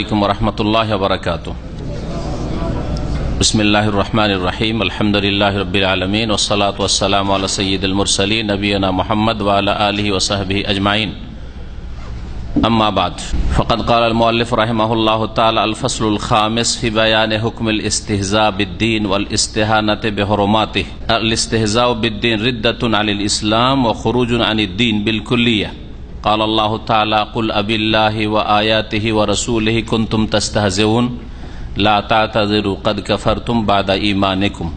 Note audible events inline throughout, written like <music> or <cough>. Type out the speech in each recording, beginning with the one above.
عليكم ورحمة الله وبركاته. بسم الله الرحمن الرحيم. الحمد لله رب العالمين والصلاة والسلام على سيد المرسلين نبينا محمد وعلى آله وصحبه أجمعين. أما بعد فقد قال المؤلف رحمه الله تعالى الفصل الخامس في بيان حكم الاستهزاء بالدين والاستهانة بحرماته. الاستهزاء بالدين ردة عن الإسلام وخروج عن الدين بالكلية. قال الله تعالى قل أبي الله وآياته ورسوله كنتم تستهزئون لا تعتذروا قد كفرتم بعد إيمانكم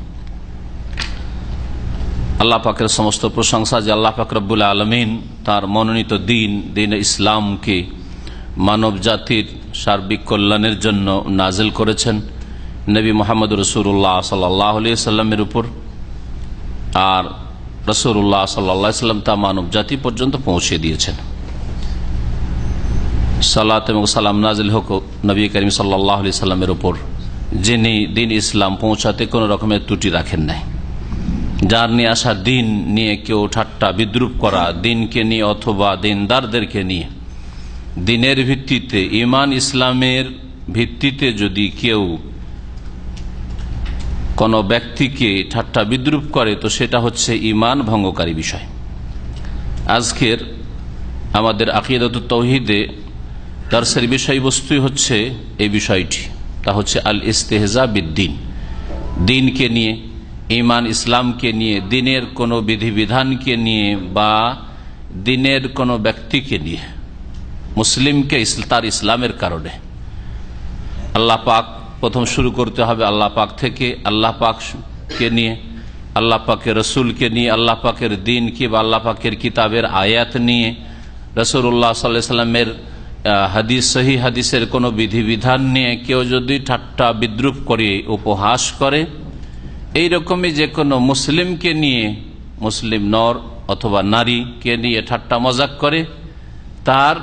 আল্লাহ পাকের সমস্ত প্রশংসা যে আল্লাহ পাক রব্বুল আলমিন তার মনোনীত দিন দিন ইসলামকে মানব জাতির সার্বিক কল্যাণের জন্য নাজেল করেছেন নবী মোহাম্মদ রসুল্লাহ সাল্লাহ আলিয়া সাল্লামের উপর আর রসুল্লাহ সাল্লাহ সাল্লাম তা মানব জাতি পর্যন্ত পৌঁছে দিয়েছেন সালাত এবং সালাম নাজিল হোক নবী করিম সাল্লাহ আলি সাল্লামের উপর, যিনি দিন ইসলাম পৌঁছাতে কোনো রকমের ত্রুটি রাখেন নাই। যার নিয়ে আসা দিন নিয়ে কেউ ঠাট্টা বিদ্রুপ করা, দিনকে নিয়ে অথবা দিনদারদেরকে নিয়ে, দিনের ভিত্তিতে ইমান ইসলামের ভিত্তিতে যদি কেউ কোনো ব্যক্তিকে ঠাট্টা বিদ্রুপ করে, তো সেটা হচ্ছে ইমান ভঙ্গকারী বিষয়। আজকের আমাদের আকিদাত তৌহিদে দর্শের বিষয়বস্তুই হচ্ছে এই বিষয়টি। তা হচ্ছে আল ইস্তেহজা বিদ্দিন। দিনকে নিয়ে ইমান ইসলামকে নিয়ে, দিনের কোনো বিধিবিধানকে নিয়ে বা দিনের কোনো ব্যক্তিকে নিয়ে, মুসলিমকে তার ইসলামের কারণে। আল্লাহ পাক প্রথম শুরু করতে হবে আল্লাহ পাক থেকে। আল্লাহ পাককে নিয়ে? আল্লাহ পাকের রসুলকে নিয়ে, আল্লাহ পাকের দিনকে বা আল্লাহ পাকের কিতাবের আয়াত নিয়ে। রসুল্লাহ সাল্লাহ সাল্লামের হাদিস, সহি হাদিসের কোনো বিধিবিধান নিয়ে কেউ যদি ঠাট্টা বিদ্রুপ করে, উপহাস করে এই রকমই যে কোনো মুসলিমকে নিয়ে, মুসলিম নর অথবা নারীকে নিয়ে ঠাট্টা মজাক করে, তার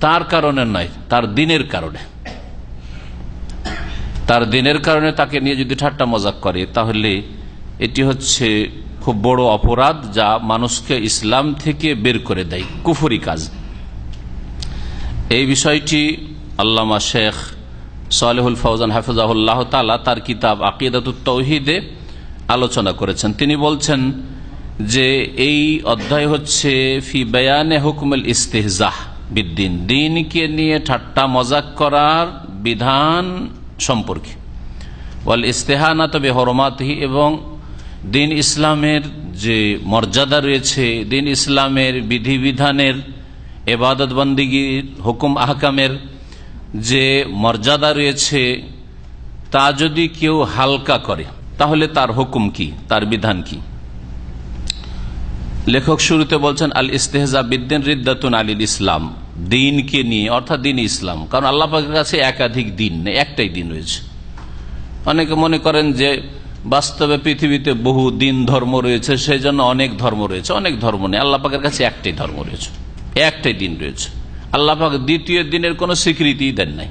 তার কারণে নয়, তার দিনের কারণে। তার দিনের কারণে তাকে নিয়ে যদি ঠাট্টা মজাক করে, তাহলে এটি হচ্ছে খুব বড় অপরাধ যা মানুষকে ইসলাম থেকে বের করে দেয়, কুফরি কাজ। এই বিষয়টি আল্লামা শেখ সালেহুল ফৌজান হাফিজাহুল্লাহ তালা তার কিতাব আকিদাতুত তৌহিদে আলোচনা করেছেন। তিনি বলছেন যে এই অধ্যায় হচ্ছে ফি বেয়ানে হুকুমুল ইস্তেহজাহ বিদ্দিন, দিনকে নিয়ে ঠাট্টা মজাক করার বিধান সম্পর্কে। ওয়াল ইস্তেহানা তবে হরমাতহি এবং দিন ইসলামের যে মর্যাদা রয়েছে, দিন ইসলামের বিধিবিধানের এবাদত বন্দিগির হুকুম আহকামের যে মর্যাদা রয়েছে, তা যদি কেউ হালকা করে, তাহলে তার হুকুম কি? তার বিধান কি? লেখক শুরুতে বলছেন আল ইস্তেহজা বিদ্দিন রিদ্দাতুন আলিল ইসলাম, দিনকে নিয়ে, অর্থাৎ দিন ইসলাম। কারণ আল্লাহ পাকের কাছে একাধিক দিন নেই একটাই দিন রয়েছে। অনেকে মনে করেন যে বাস্তবে পৃথিবীতে বহু দিন ধর্ম রয়েছে সেই জন্য অনেক ধর্ম রয়েছে, অনেক ধর্ম নেই। আল্লাহ পাকের কাছে একটাই ধর্ম রয়েছে। একটাই দিন রয়েছে। আল্লাপাক দ্বিতীয় দিনের কোনো স্বীকৃতি দেন নাই।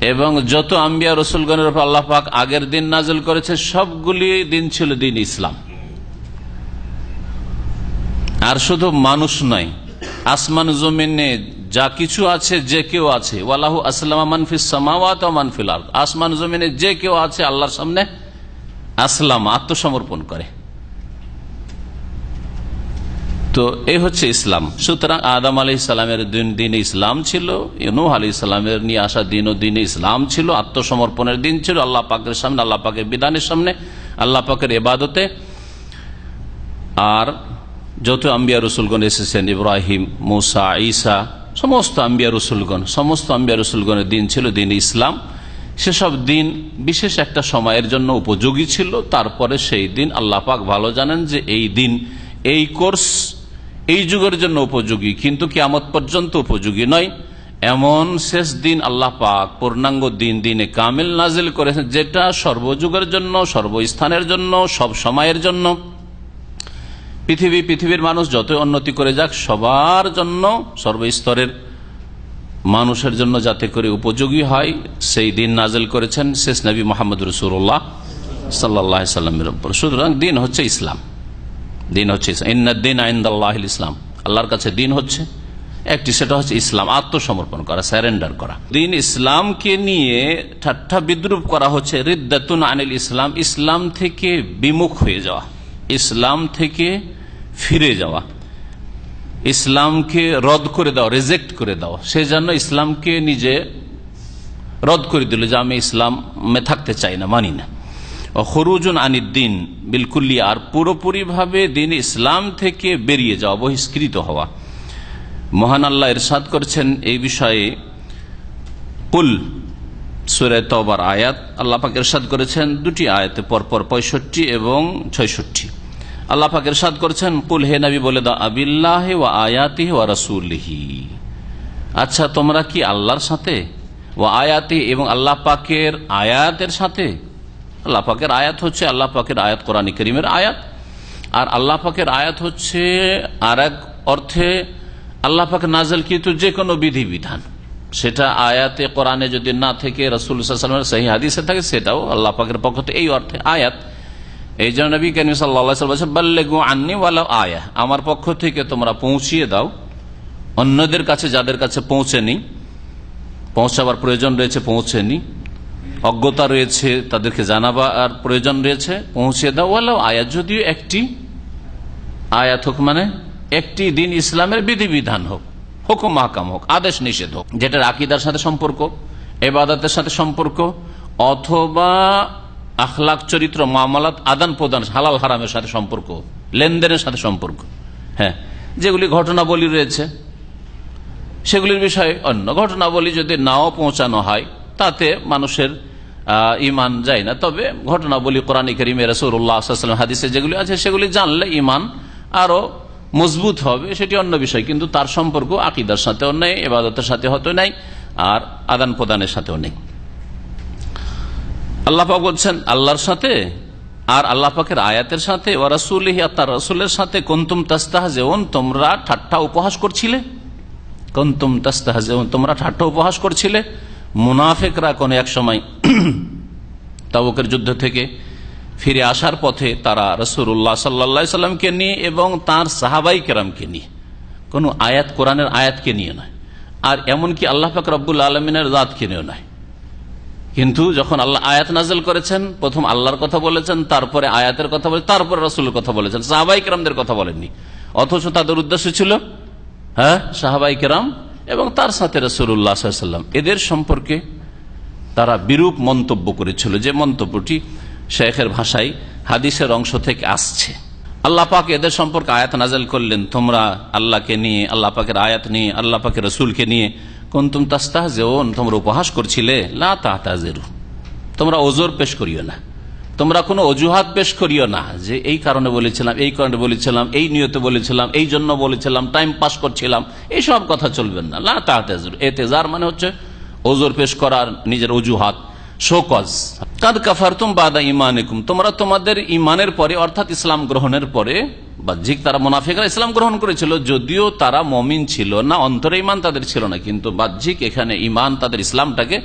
এবং যত আম্বিয়া রসুলগণের উপর আল্লাহ পাক আগের দিন নাজল করেছে, সবগুলি দিন ছিল দিন ইসলাম। আর শুধু মানুষ নয়, আসমান জমিনে যা কিছু আছে, যে কেউ আছে, ওয়ালাহু আসলাম মানফিস সামাওয়াত মানফিল আসমান জমিনে যে কেউ আছে, আল্লাহর সামনে আসলাম, আত্মসমর্পণ করে। তো এই হচ্ছে ইসলাম। সুতরাং আদম আলি ইসলামের দিন দিন ইসলাম ছিল ইনু আলি ইসলামের নিয়ে আসা দিন ও দিনে ইসলাম ছিল, আত্মসমর্পণের দিন ছিল, আল্লাহ পাকের সামনে, আল্লাহ পাকের বিধানের সামনে, আল্লাহ পাকের এবাদতে। আর যত আম্বিয়া রসুলগণ এসেছেন, ইব্রাহিম, মুসা, ঈসা, সমস্ত আম্বিয়া রসুলগণ, সমস্ত আম্বিয়া রসুলগণের দিন ছিল দিন ইসলাম। সেসব দিন বিশেষ একটা সময়ের জন্য উপযোগী ছিল। তারপরে সেই দিন আল্লাহ পাক ভালো জানেন যে এই দিন, এই কোর্স এই যুগের জন্য উপযোগী, কিন্তু কিয়ামত পর্যন্ত উপযোগী নয়। এমন শেষ দিন আল্লাহ পাক পূর্ণাঙ্গ দিন দিনে কামিল নাজিল করেছেন, যেটা সর্বযুগের জন্য, সর্বস্থানের জন্য, সব সময়ের জন্য। পৃথিবী, পৃথিবীর মানুষ যতই উন্নতি করে যাক, সবার জন্য সর্বস্তরের মানুষের জন্য যাতে করে উপযোগী হয়, সেই দিন নাজেল করেছেন শেষ নবী মোহাম্মদ রসুল্লাহ সাল্লাহ সাল্লামের সুতরাং দিন হচ্ছে ইসলাম। দিন হচ্ছে ইন্দিন আইন্দাল্লাহ ইসলাম। আল্লাহর কাছে দিন হচ্ছে, একটি সেটা হচ্ছে ইসলাম, আত্মসমর্পণ করা স্যারেন্ডার করা। দিন ইসলামকে নিয়ে ঠাট্টা বিদ্রুপ করা হচ্ছে, রিদ্দাতুন আনিল ইসলাম ইসলাম থেকে বিমুখ হয়ে যাওয়া, ইসলাম থেকে ফিরে যাওয়া, ইসলামকে রদ করে দাও রিজেক্ট করে দাও সেই জন্য ইসলামকে নিজে রদ করে দিল যে আমি ইসলামে থাকতে চাই না, মানি না। খরুজুন আনিদ্দিন বিলকুল্লি আর পুরোপুরিভাবে দিন ইসলাম থেকে বেরিয়ে যাওয়া, বহিষ্কৃত হওয়া। মহান আল্লাহ ইরশাদ করছেন এই বিষয়ে, কুল সুরে তবার আয়াত, আল্লাহ পাক ইরশাদ করেছেন দুটি আয়াতে পরপর পঁয়ষট্টি এবং ছয়ষট্টি। আল্লাহ পাক ইরশাদ করেছেন, কুল হে নবী বলে দাও, আবিল্লাহ ও আয়াতি ও রাসূলিহি। আচ্ছা তোমরা কি আল্লাহর সাথে? ও আয়াতি এবং আল্লাহ পাকের আয়াতের সাথে? আল্লাহ পাকের আয়াত হচ্ছে আল্লাহ পাকের আয়াত কোরআন করিমের আয়াত। আর আল্লাহ পাকের আয়াত হচ্ছে আর অর্থে আল্লাহ পাকে নাজল কিন্তু যে কোনো বিধিবিধান। সেটা আয়াতে কোরআনে যদি না থেকে রসুল সাল্লামের হাদিসে থাকে, সেটাও আল্লাহ পাকের পক্ষ থেকে এই অর্থে আয়াত। এই জন্য নবী কেন আননি আয়া। আমার পক্ষ থেকে তোমরা পৌঁছিয়ে দাও। অন্যদের কাছে যাদের কাছে পৌঁছেনি, পৌঁছাবার প্রয়োজন রয়েছে, পৌঁছেনি। অজ্ঞতা রয়েছে, তাদেরকে জানাবার প্রয়োজন রয়েছে, পৌঁছে দাও। আয়াত যদিও একটি আয়াত হোক মানে একটি দিন ইসলামের বিধিবিধান হোক হুকুম মাহকাম হোক, আদেশ নিষেধ হোক, যেটার আকিদার সাথে সম্পর্ক, এবাদতের সাথে সম্পর্ক, অথবা আখলাক, চরিত্র, মামলাত, আদান প্রদান, হালাল, হারামের সাথে সম্পর্ক, লেনদেনের সাথে সম্পর্ক হ্যাঁ যেগুলি ঘটনাবলী রয়েছে, সেগুলির বিষয়ে অন্য। ঘটনাবলী যদি নাও পৌঁছানো হয় তাতে মানুষের ইমান যায় না। তবে ঘটনাবলী কোরআন করিমে রসুল্লাহ হাদিসে যেগুলি আছে, সেগুলি জানলে ইমান আরও মজবুত হবে, সেটি অন্য বিষয়। কিন্তু তার সম্পর্ক আকিদার সাথেও নেই এবাদতের সাথে হয়তো নাই, আর আদান প্রদানের সাথেও নেই। আল্লাহ পাক বলছেন, আল্লাহর সাথে আর আল্লাহ পাকের আয়াতের সাথে ও রসুল তার রসুলের সাথে কন্তুম তাস্তাহ যেমন তোমরা ঠাট্টা উপহাস করছিলে? কন্তুম তাস্তাহ যেমন তোমরা ঠাট্টা উপহাস করছিলে? মুনাফেকরা কোন এক সময় <clears throat> তাবুকের যুদ্ধ থেকে ফিরে আসার পথে তারা রসুল্লাহ সাল্লা সাল্লামকে নিয়ে এবং তার সাহাবাই কেরামকে নিয়ে, কোনো আয়াত, কোরআনের আয়াতকে নিয়ে নয়, আর এমনকি আল্লাহ পাক রব্বুল আলমিনের জাতকে নিয়েও নয়। কিন্তু যখন আল্লাহ আয়াত নাজল করেছেন, প্রথম আল্লাহর কথা বলেছেন, তারপরে আয়াতের কথা বলে, তারপরে রসুলের কথা বলেছেন, সাহাবাই কেরামদের কথা বলেননি। অথচ তাদের উদ্দেশ্য ছিল হ্যাঁ সাহাবাই কেরাম এবং তার সাথে রসুল্লাহ সাল্লাম এদের সম্পর্কে তারা বিরূপ মন্তব্য করেছিল যে মন্তব্যটি শেখের ভাষায় হাদিসের অংশ থেকে আসছে। আল্লাহ পাক এদের সম্পর্কে আয়াত নাজেল করলেন, তোমরা আল্লাহকে নিয়ে, আল্লাহ পাকের আয়াত নিয়ে, আল্লাহ পাকের রসুলকে নিয়ে কন্তুম তাস্তাহ তোমরা উপহাস করছিলে, লা তাহতাজেরু তোমরা ওজোর পেশ করিও না। তোমরা কোনো অজুহাত পেশ করিও না, যে এই কারণে বলেছিলাম, এই কারণে বলেছিলাম, এই নিয়তে বলেছিলাম, এই জন্য বলেছিলাম টাইম পাস করছিলাম এই সব কথা চলবেন না। লা তাহতাজেরু এতেজার মানে হচ্ছে ওজোর পেশ করার নিজের অজুহাত। শোকজ, কাদ কাফার তুম বাদা ইমানিকুম তোমরা তোমাদের ইমানের পরে, অর্থাৎ ইসলাম গ্রহণের পরে বাহ্যিক তারা মোনাফিকরা ইসলাম গ্রহণ করেছিল, যদিও তারা মমিন ছিল না, অন্তরে ইমান তাদের ছিল না, কিন্তু বাহ্যিক এখানে ইমান তাদের ইসলামটাকে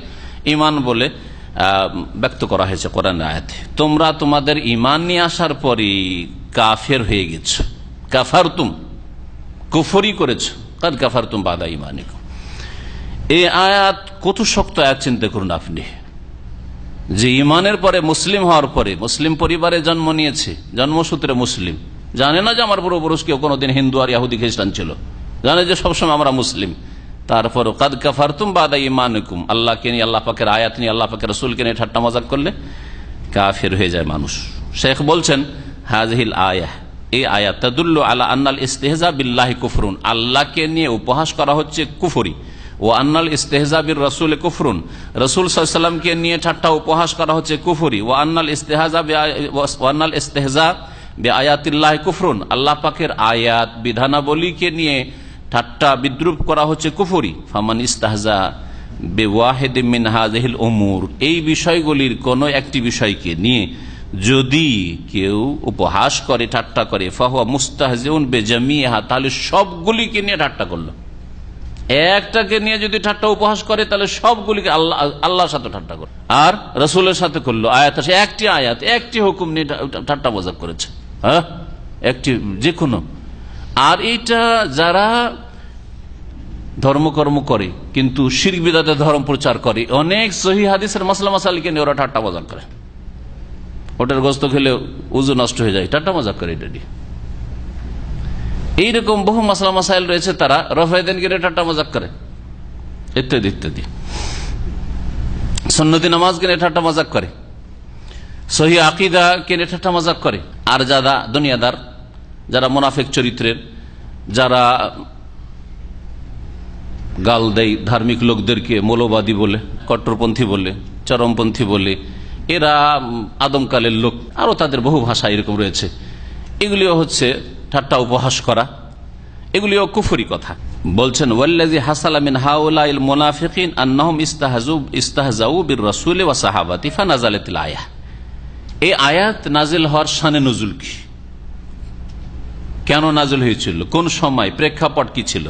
ইমান বলে ব্যক্ত করা হয়েছে কোরআন আয়াতে। তোমরা তোমাদের ইমান নিয়ে আসার পরে কাফের হয়ে গেছ। কাফার তুম কুফরি করেছ। কাদ কাফার তুম বাদা ইমানিকুম এই আয়াত কত শক্ত আয়াত চিন্তা করুন আপনি। যে ইমানের পরে মুসলিম হওয়ার পরে, মুসলিম পরিবারে জন্ম নিয়েছে, জন্মসূত্রে মুসলিম। জানে না যে আমার পূর্বপুরুষ কেউ কোনোদিন হিন্দু আর ইয়াহুদি খ্রিস্টান ছিল। জানে যে সবসময় আমরা মুসলিম। তারপর কাদ কাফার তুম বাদা ইমানুকুম আল্লাহকে নিয়ে, আল্লাহ পাকের আয়াত নিয়ে, আল্লাহ পাকের রসুলকে নিয়ে ঠাট্টা মজাক করলে কাফের হয়ে যায় মানুষ। শেখ বলছেন হাজহিল আয়া এই আয়াত, তাদুল্লু আলা আন্নাল ইস্তেহজা বিল্লাহি কুফরুন। আল্লাহকে নিয়ে উপহাস করা হচ্ছে কুফরি। ও আন্নাল ইস্তেহজাবির রসুল কুফরুন। রসুল সাল্লামকে নিয়ে ঠাট্টা উপহাস করা হচ্ছে কুফুরি। ও আন্নাল ইস্তেহাজা ও আন্নাল ইস্তেহজা বে আয়াতিল্লাহ কুফরুন। আল্লাহ পাকের আয়াত বিধানাবলীকে নিয়ে ঠাট্টা বিদ্রুপ করা হচ্ছে কুফুরি। ফামান ইস্তাহজা বে ওয়াহেদ মিন ওমুর এই বিষয়গুলির কোনো একটি বিষয়কে নিয়ে যদি কেউ উপহাস করে, ঠাট্টা করে, ফাহুয়া মুস্তাহজেউন বে জামিয়া তাহলে সবগুলিকে নিয়ে ঠাট্টা করল। একটাকে নিয়ে যদি ঠাট্টা উপহাস করে, তাহলে সবগুলিকে আল্লাহ, আল্লাহর সাথে ঠাট্টা করে আর রসুলের সাথে করল আয়াত একটি আয়াত, একটি হুকুম নিয়ে ঠাট্টা মজাক করেছে। হ্যাঁ? একটি, যে কোনো আর এইটা যারা ধর্মকর্ম করে, কিন্তু শির বিদাতে ধর্ম প্রচার করে, অনেক সহি হাদিসের মশলা মশালিকে নিয়ে ওরা ঠাট্টা মজা করে। ওটার গোস্ত খেলে উজু নষ্ট হয়ে যায়, ঠাট্টা মজাক করে এটা এইরকম বহু মাসলা মাসাইল রয়েছে তারা, রফায়দিন গিরে ঠাট্টা মজাক করে। ইত্যাদি ইত্যাদি। সন্নতি নামাজ কিনে ঠাট্টা মজাক করে। সহি আকিদা কিনে ঠাট্টা মজাক করে। আর যারা দুনিয়াদার যারা মোনাফেক চরিত্রের, যারা গাল দেয় ধার্মিক লোকদেরকে মৌলবাদী বলে, কট্টরপন্থী বলে, চরমপন্থী বলে, এরা আদমকালের লোক আরও তাদের বহু ভাষা এরকম রয়েছে। এগুলিও হচ্ছে ঠাট্টা উপহাস করা, এগুলিও কুফুরি কথা। বলছেন ওয়াল্লাজি হাসালামিন হাউলাইল মুনাফিকিন আন্নাহুম ইস্তাহজু ইস্তাহজাউ বির রাসূল ওয়া সাহাবাতি ফানাজালাতিল আয়াহ। এই আয়াত নাজিল হওয়ার শানে নজুল কি? কেন নাজিল হয়েছিল? কোন সময়? প্রেক্ষাপট কি ছিল?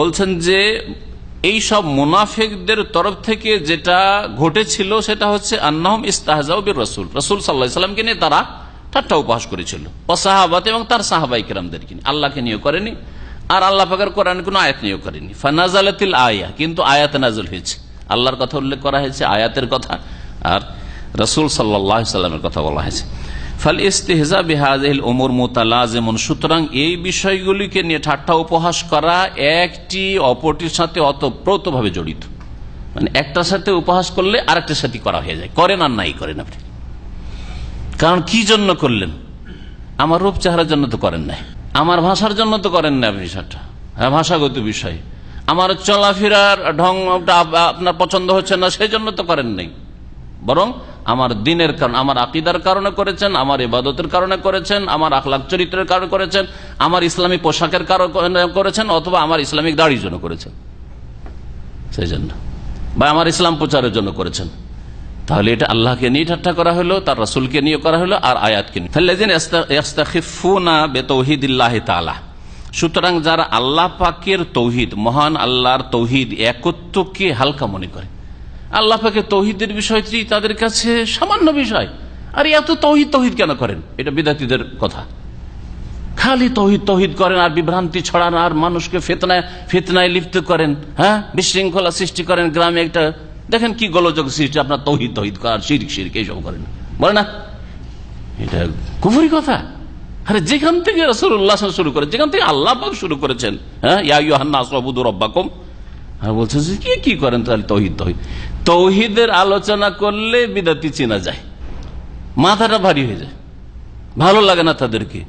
বলছেন যে, এই সব মুনাফিকদের তরফ থেকে যেটা ঘটেছিল, সেটা হচ্ছে আন্নাহম ইস্তাহজাউ বির রসুল। রসুল সাল্লাহ নিয়ে তারা ঠাট্টা উপহাস করেছিল। ও সাহাবাত এবং তার সাহাবাই কেরামদেরকে নিয়ে। আল্লাহকে নিয়ে করেনি, আর আল্লাহ পাকের কোরআন কোনো আয়াত নিয়েও করেনি। ফানাজালাতিল আয়া, কিন্তু আয়াত নাজল হয়েছে। আল্লাহর কথা উল্লেখ করা হয়েছে, আয়াতের কথা, আর রসুল সাল্লাহ সাল্লামের কথা বলা হয়েছে। ফাল ইস্তেহজা বেহাজেল ওমর মোতালাজেমন। সুতরাং এই বিষয়গুলিকে নিয়ে ঠাট্টা উপহাস করা একটি, অপরটির সাথে অতপ্রতভাবে জড়িত। মানে একটার সাথে উপহাস করলে আরেকটার সাথে করা হয়ে যায়। করেন আর নাই করেন আপনি। কারণ কি জন্য করলেন? আমার রূপ চেহারার জন্য তো করেন নাই। আমার ভাষার জন্য তো করেন না আপনি সেটা হ্যাঁ ভাষাগত বিষয়। আমার চলাফেরার ঢংটা আপনার পছন্দ হচ্ছে না সেই জন্য তো করেন নাই। বরং আমার দিনের কারণ, আমার আকিদার কারণে করেছেন, আমার ইবাদতের কারণে করেছেন, আমার আখলাক চরিত্রের কারণে করেছেন, আমার ইসলামী পোশাকের কারণে করেছেন, অথবা আমার ইসলামিক দাড়ির জন্য করেছেন। সেই জন্য বা আমার ইসলাম প্রচারের জন্য করেছেন। তাহলে এটা আল্লাহকে নিয়ে ঠাট্টা করা হলো, তার রাসুলকে নিয়ে করা হলো, আর আয়াতকে নিয়ে। সুতরাং যারা আল্লাহ পাকের তৌহিদ, মহান আল্লাহর তৌহিদ একত্বকে হালকা মনে করে আল্লাহ তৌহিদের বিষয়টি তাদের কাছে সামান্য বিষয়। আর এত তৌহিদ তৌহিদ কেন করেন? এটা বিদ্যার্থীদের কথা। খালি তহিদ তহিদ করেন আর বিভ্রান্তি ছড়ান আর মানুষকে ফেতনায় ফেতনায় লিপ্ত করেন হ্যাঁ? বিশৃঙ্খলা সৃষ্টি করেন গ্রামে একটা। দেখেন কি গোলযোগ সৃষ্টি, আপনার তহিদ তহিদ করার শিরিক শিরিক, এইসব করেন। বলে না? এটা কুফুরি কথা। আরে যেখান থেকে রসুল্লাহ শুরু করে, যেখান থেকে আল্লাহ শুরু করেছেন হ্যাঁ? ইয়াহান্না আসবুদুর আর বলছে যে কি কি করেন তাহলে তহিদ তহিদ? তৌহিদের আলোচনা করলে বিদাতি চেনা যায়। মাথাটা ভারী হয়ে যায়। ভালো লাগে না তাদেরকে।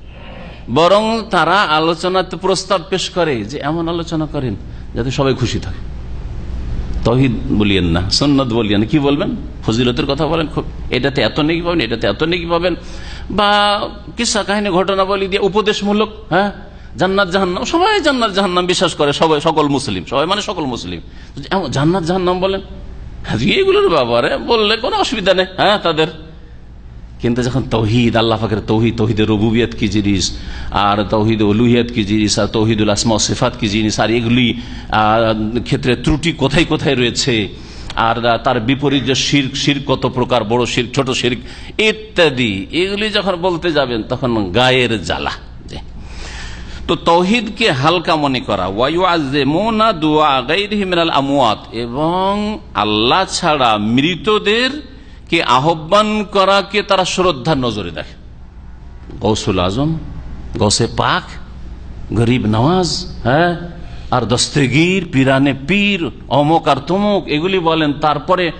বরং তারা আলোচনাতে প্রস্তাব পেশ করে যে, এমন আলোচনা করেন যাতে সবাই খুশি থাকে। তহিদ বলিয়েন না সন্ন্যত বলিয়েন। কি বলবেন? ফজিলতের কথা বলেন? খুব, এটাতে এত নেকি পাবেন, এটাতে এত নেকি পাবেন? বা কিসা কাহিনী ঘটনা বলি দিয়ে উপদেশমূলক হ্যাঁ? জান্নাত, জাহান্নাম, সবাই জান্নাত, জাহান্নাম বিশ্বাস করে, সবাই, সকল মুসলিম, সবাই মানে সকল মুসলিম। জান্নাত, জাহান্নাম বলেন? এগুলোর ব্যাপারে বললে কোনো অসুবিধা নেই হ্যাঁ তাদের। কিন্তু যখন তৌহিদ, আল্লাহ ফাকের তৌহিদ তৌহিদের রবুবিয়ত কি জিনিস, আর তৌহিদ উলুহিয়ত কি জিনিস, আর তৌহিদুল আসমা সিফাত কি জিনিস, আর এগুলি ক্ষেত্রে ত্রুটি কোথায় কোথায় রয়েছে, আর তার বিপরীত যে শির শির কত প্রকার, বড় শির ছোট শির ইত্যাদি, এগুলি যখন বলতে যাবেন, তখন গায়ের জ্বালা। তো তৌহিদকে হালকা মনে করা। আমওয়াত। এবং আল্লাহ ছাড়া মৃতদের কে আহ্বান করাকে তারা শ্রদ্ধার নজরে দেখে। গৌসুল আজম, গৌসে পাক, গরিব নওয়াজ হ্যাঁ? আর দস্তগীর, পিরানে পীর, অমুক আর তমুক, এগুলি বলেন। তারপরে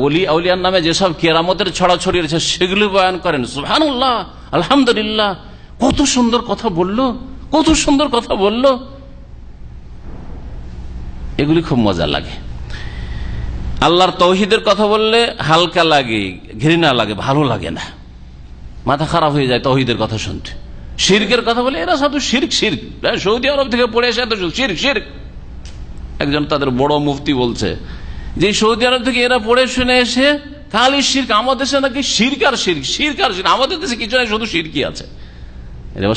অলি নামে যেসব কেরামতের ছড়াছড়ি রয়েছে, সেগুলি বয়ান করেন। সুহানুল্লাহ আলহামদুলিল্লাহ। কত সুন্দর কথা বলল। কত সুন্দর কথা বলল। এগুলি খুব মজা লাগে। আল্লাহর তৌহিদের কথা বললে হালকা লাগে, ঘৃণা লাগে, ভালো লাগে না। মাথা খারাপ হয়ে যায় তৌহিদের কথা শুনতে। শির্কের কথা বলে এরা শুধু শির্ক শির্ক। সৌদি আরব থেকে পড়ে এসে এত শির্ক শির্ক। একজন তাদের বড় মুফতি বলছে যে সৌদি আরব থেকে এরা পড়ে শুনে এসে খালি শির্ক, আমাদের দেশে নাকি শির্ক আর শির্ক শির্ক আর আমাদের দেশে কিছু নাই, শুধু শিরকি আছে।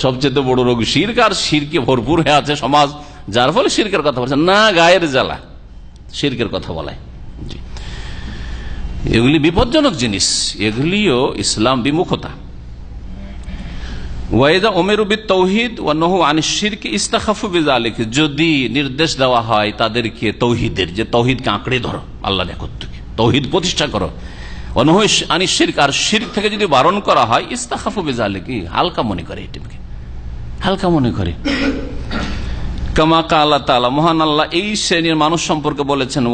সবচেয়ে বড় রোগ, শির্ক আর শিরকে ভরপুর হয়ে আছে সমাজ, যার ফলে শির্কের কথা বলছে। না, গায়ের জ্বালা, শির্কের কথা বলায় এগুলি বিপজ্জনক জিনিস। এগুলিও ইসলাম বিমুখতা। তৌহিদ ও যদি নির্দেশ দেওয়া হয় তাদেরকে তৌহিদের, যে তৌহিদকে আঁকড়ে ধরো আল্লাহ তৌহিদ প্রতিষ্ঠা করো। আর শির থেকে যদি বারণ করা হয়, ইস্তাখাফু বিজালিক, হালকা মনে করে এটিকে হালকা মনে করে। তালা মহান আল্লাহ এই শ্রেণির মানুষ সম্পর্কে বলেছেন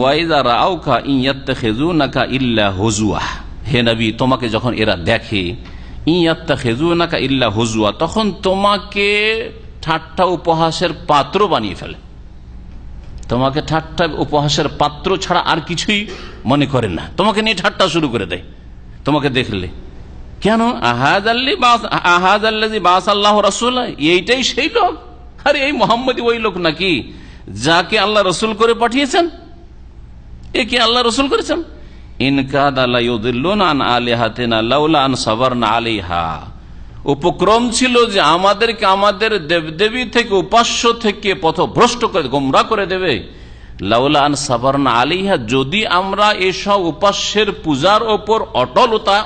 খেজু নাকা ইল্লা হজুয়া হে নবী, তোমাকে যখন এরা দেখে ইয়াত্তা খেজু নাকা ইল্লা হজুয়া তখন তোমাকে ঠাট্টা উপহাসের পাত্র বানিয়ে ফেলে। তোমাকে ঠাট্টা উপহাসের পাত্র ছাড়া আর কিছুই মনে করে না। তোমাকে নিয়ে ঠাট্টা শুরু করে দেয় তোমাকে দেখলে। কেন? আহাজ আল্লি আহাজ আল্লাজি বাস আল্লাহ এইটাই সেই লোক। আরে এই মোহাম্মদ ওই লোক নাকি যাকে আল্লাহ রসুল করে পাঠিয়েছেন? এ কি আল্লাহ রসুল করেছেন? উপক্রম ছিল যে আমাদেরকে আমাদের দেবদেবী থেকে, উপাস্য থেকে পথভ্রষ্ট করে, গোমরা করে দেবে। লাউলা আন সাবারনা আলিহা যদি আমরা এসব উপাস্যের পূজার ওপর অটলতা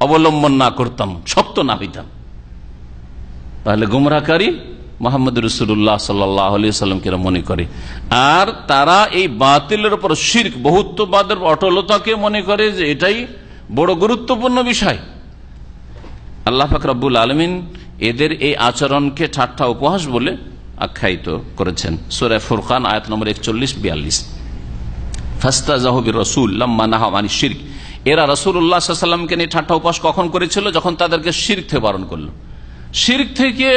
অবলম্বন না করতাম, শক্ত না হইতাম, তাহলে গুমরাকারী মোহাম্মদ রসুল্লাহ সাল্লামকে মনে করে? আর তারা এই বাতিলের উপর শির্ক, বহুত্ববাদের অটলতাকে মনে করে যে এটাই বড় গুরুত্বপূর্ণ বিষয়। আল্লাহ ফাকরাবুল আলমিন এদের এই আচরণকে ঠাট্টা উপহাস বলে আখ্যায়িত করেছেন। সোরে ফুরকান, আয়াত নম্বর একচল্লিশ, বিয়াল্লিশ। ফাস্তা জাহবির রসুল এরা নিয়ে ঠাট্টা কখন করেছিল? যখন তাদেরকে বারণ করল। থেকে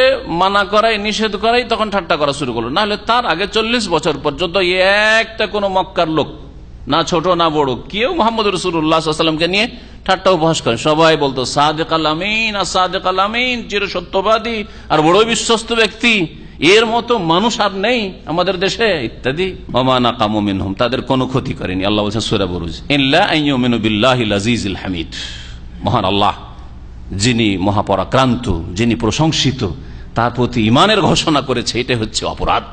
মানা করাই, নিষেধ করাই তখন ঠাট্টা করা শুরু করল। নাহলে তার আগে চল্লিশ বছর পর্যন্ত একটা কোনো মক্কার লোক না ছোট, না বড়। কেউ মোহাম্মদ রসুল্লাহামকে নিয়ে ঠাট্টা উপহাস করে সবাই বলতো, সাদেক আলামিন আর সাদেক আলামিন চির সত্যবাদী আর বড় বিশ্বস্ত ব্যক্তি। এর মতো মানুষ আর নেই আমাদের দেশে। ইত্যাদি। অমানা কামিন হোম তাদের কোনো ক্ষতি করেনি। আল্লাহ বলছেন, সুরা বরুজ হামিদ মহান আল্লাহ, যিনি মহাপরাক্রান্ত, যিনি প্রশংসিত, তার প্রতি ইমানের ঘোষণা করেছে। এটা হচ্ছে অপরাধ।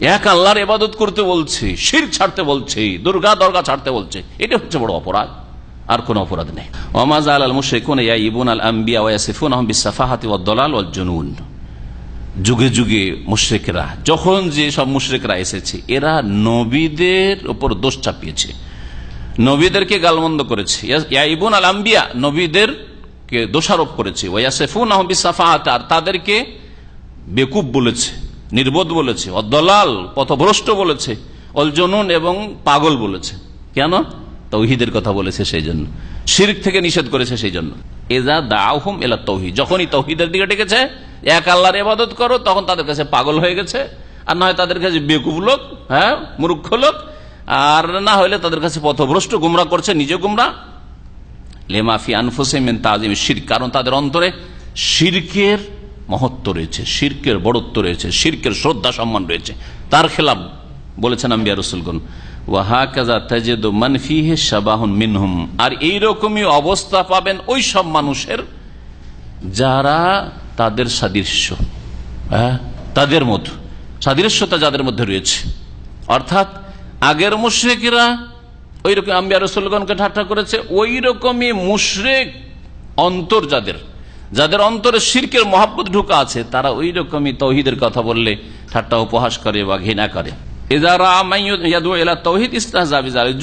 এক আল্লাহর এবাদত করতে বলছে, শির ছাড়তে বলছে, দুর্গা দর্গা ছাড়তে বলছে এটা হচ্ছে বড় অপরাধ, আর কোন অপরাধ নেই। ওমাজ আল মুশেকুন ইবুন আল আম্বিয়া ওয়াসিফুন আহম বিসাফাহাতি ওয়াদ্দলাল ওয়াল জুনুন যুগে যুগে মুশ্রিকরা, যখন যে সব মুশ্রিকরা এসেছে, এরা নবীদের উপর দোষ চাপিয়েছে। নবীদেরকে গালমন্দ করেছে। ইবুন আল আম্বিয়া নবীদের দোষারোপ করেছে। ওয়াসেফুন আহবিসাফাহাত আর তাদেরকে বেকুব বলেছে। নির্বোধ বলেছে অদলাল পথভ্রষ্ট বলেছে অলজনুন এবং পাগল বলেছে। কেন? তৌহিদের কথা বলেছে সেই জন্য শির্ক থেকে নিষেধ করেছে সেই জন্য এজা দাহুম এলা তৌহিদ। যখনই তৌহিদের দিকে ডেকেছে, এক আল্লাহর এবাদত করো, তখন তাদের কাছে পাগল হয়ে গেছে, আর নয় তাদের কাছে বেকুব লোক হ্যাঁ মূর্খ লোক, আর না হলে তাদের কাছে পথভ্রষ্ট গুমরা করছে, নিজে গুমরা। লেমাফি আনফুসেমেন তাজিম শির কারণ তাদের অন্তরে শির্কের মহত্ব রয়েছে, শির্কের বড়ত্ব রয়েছে, শির্কের শ্রদ্ধা সম্মান রয়েছে। তার খেলাফ বলেছেন আম্বিয়া রসুলগন ওয়াহা কাজা তাজেদ মানফিহে সাবাহন মিনহুম। আর এইরকমই অবস্থা পাবেন ওই সব মানুষের যারা তাদের সাদৃশ্য হ্যাঁ? তাদের মতো সাদৃশ্যতা যাদের মধ্যে রয়েছে। অর্থাৎ আগের মুশ্রিকরা ওই রকম আম্বিয়া রসুলগণকে ঠাট্টা করেছে ওই রকমই মুশরেক অন্তর যাদের যাদের অন্তরে শির্কের মহাব্বত ঢুকা আছে, তারা ওই রকমই তৌহিদের কথা বললে ঠাট্টা উপহাস করে বা ঘৃণা করে।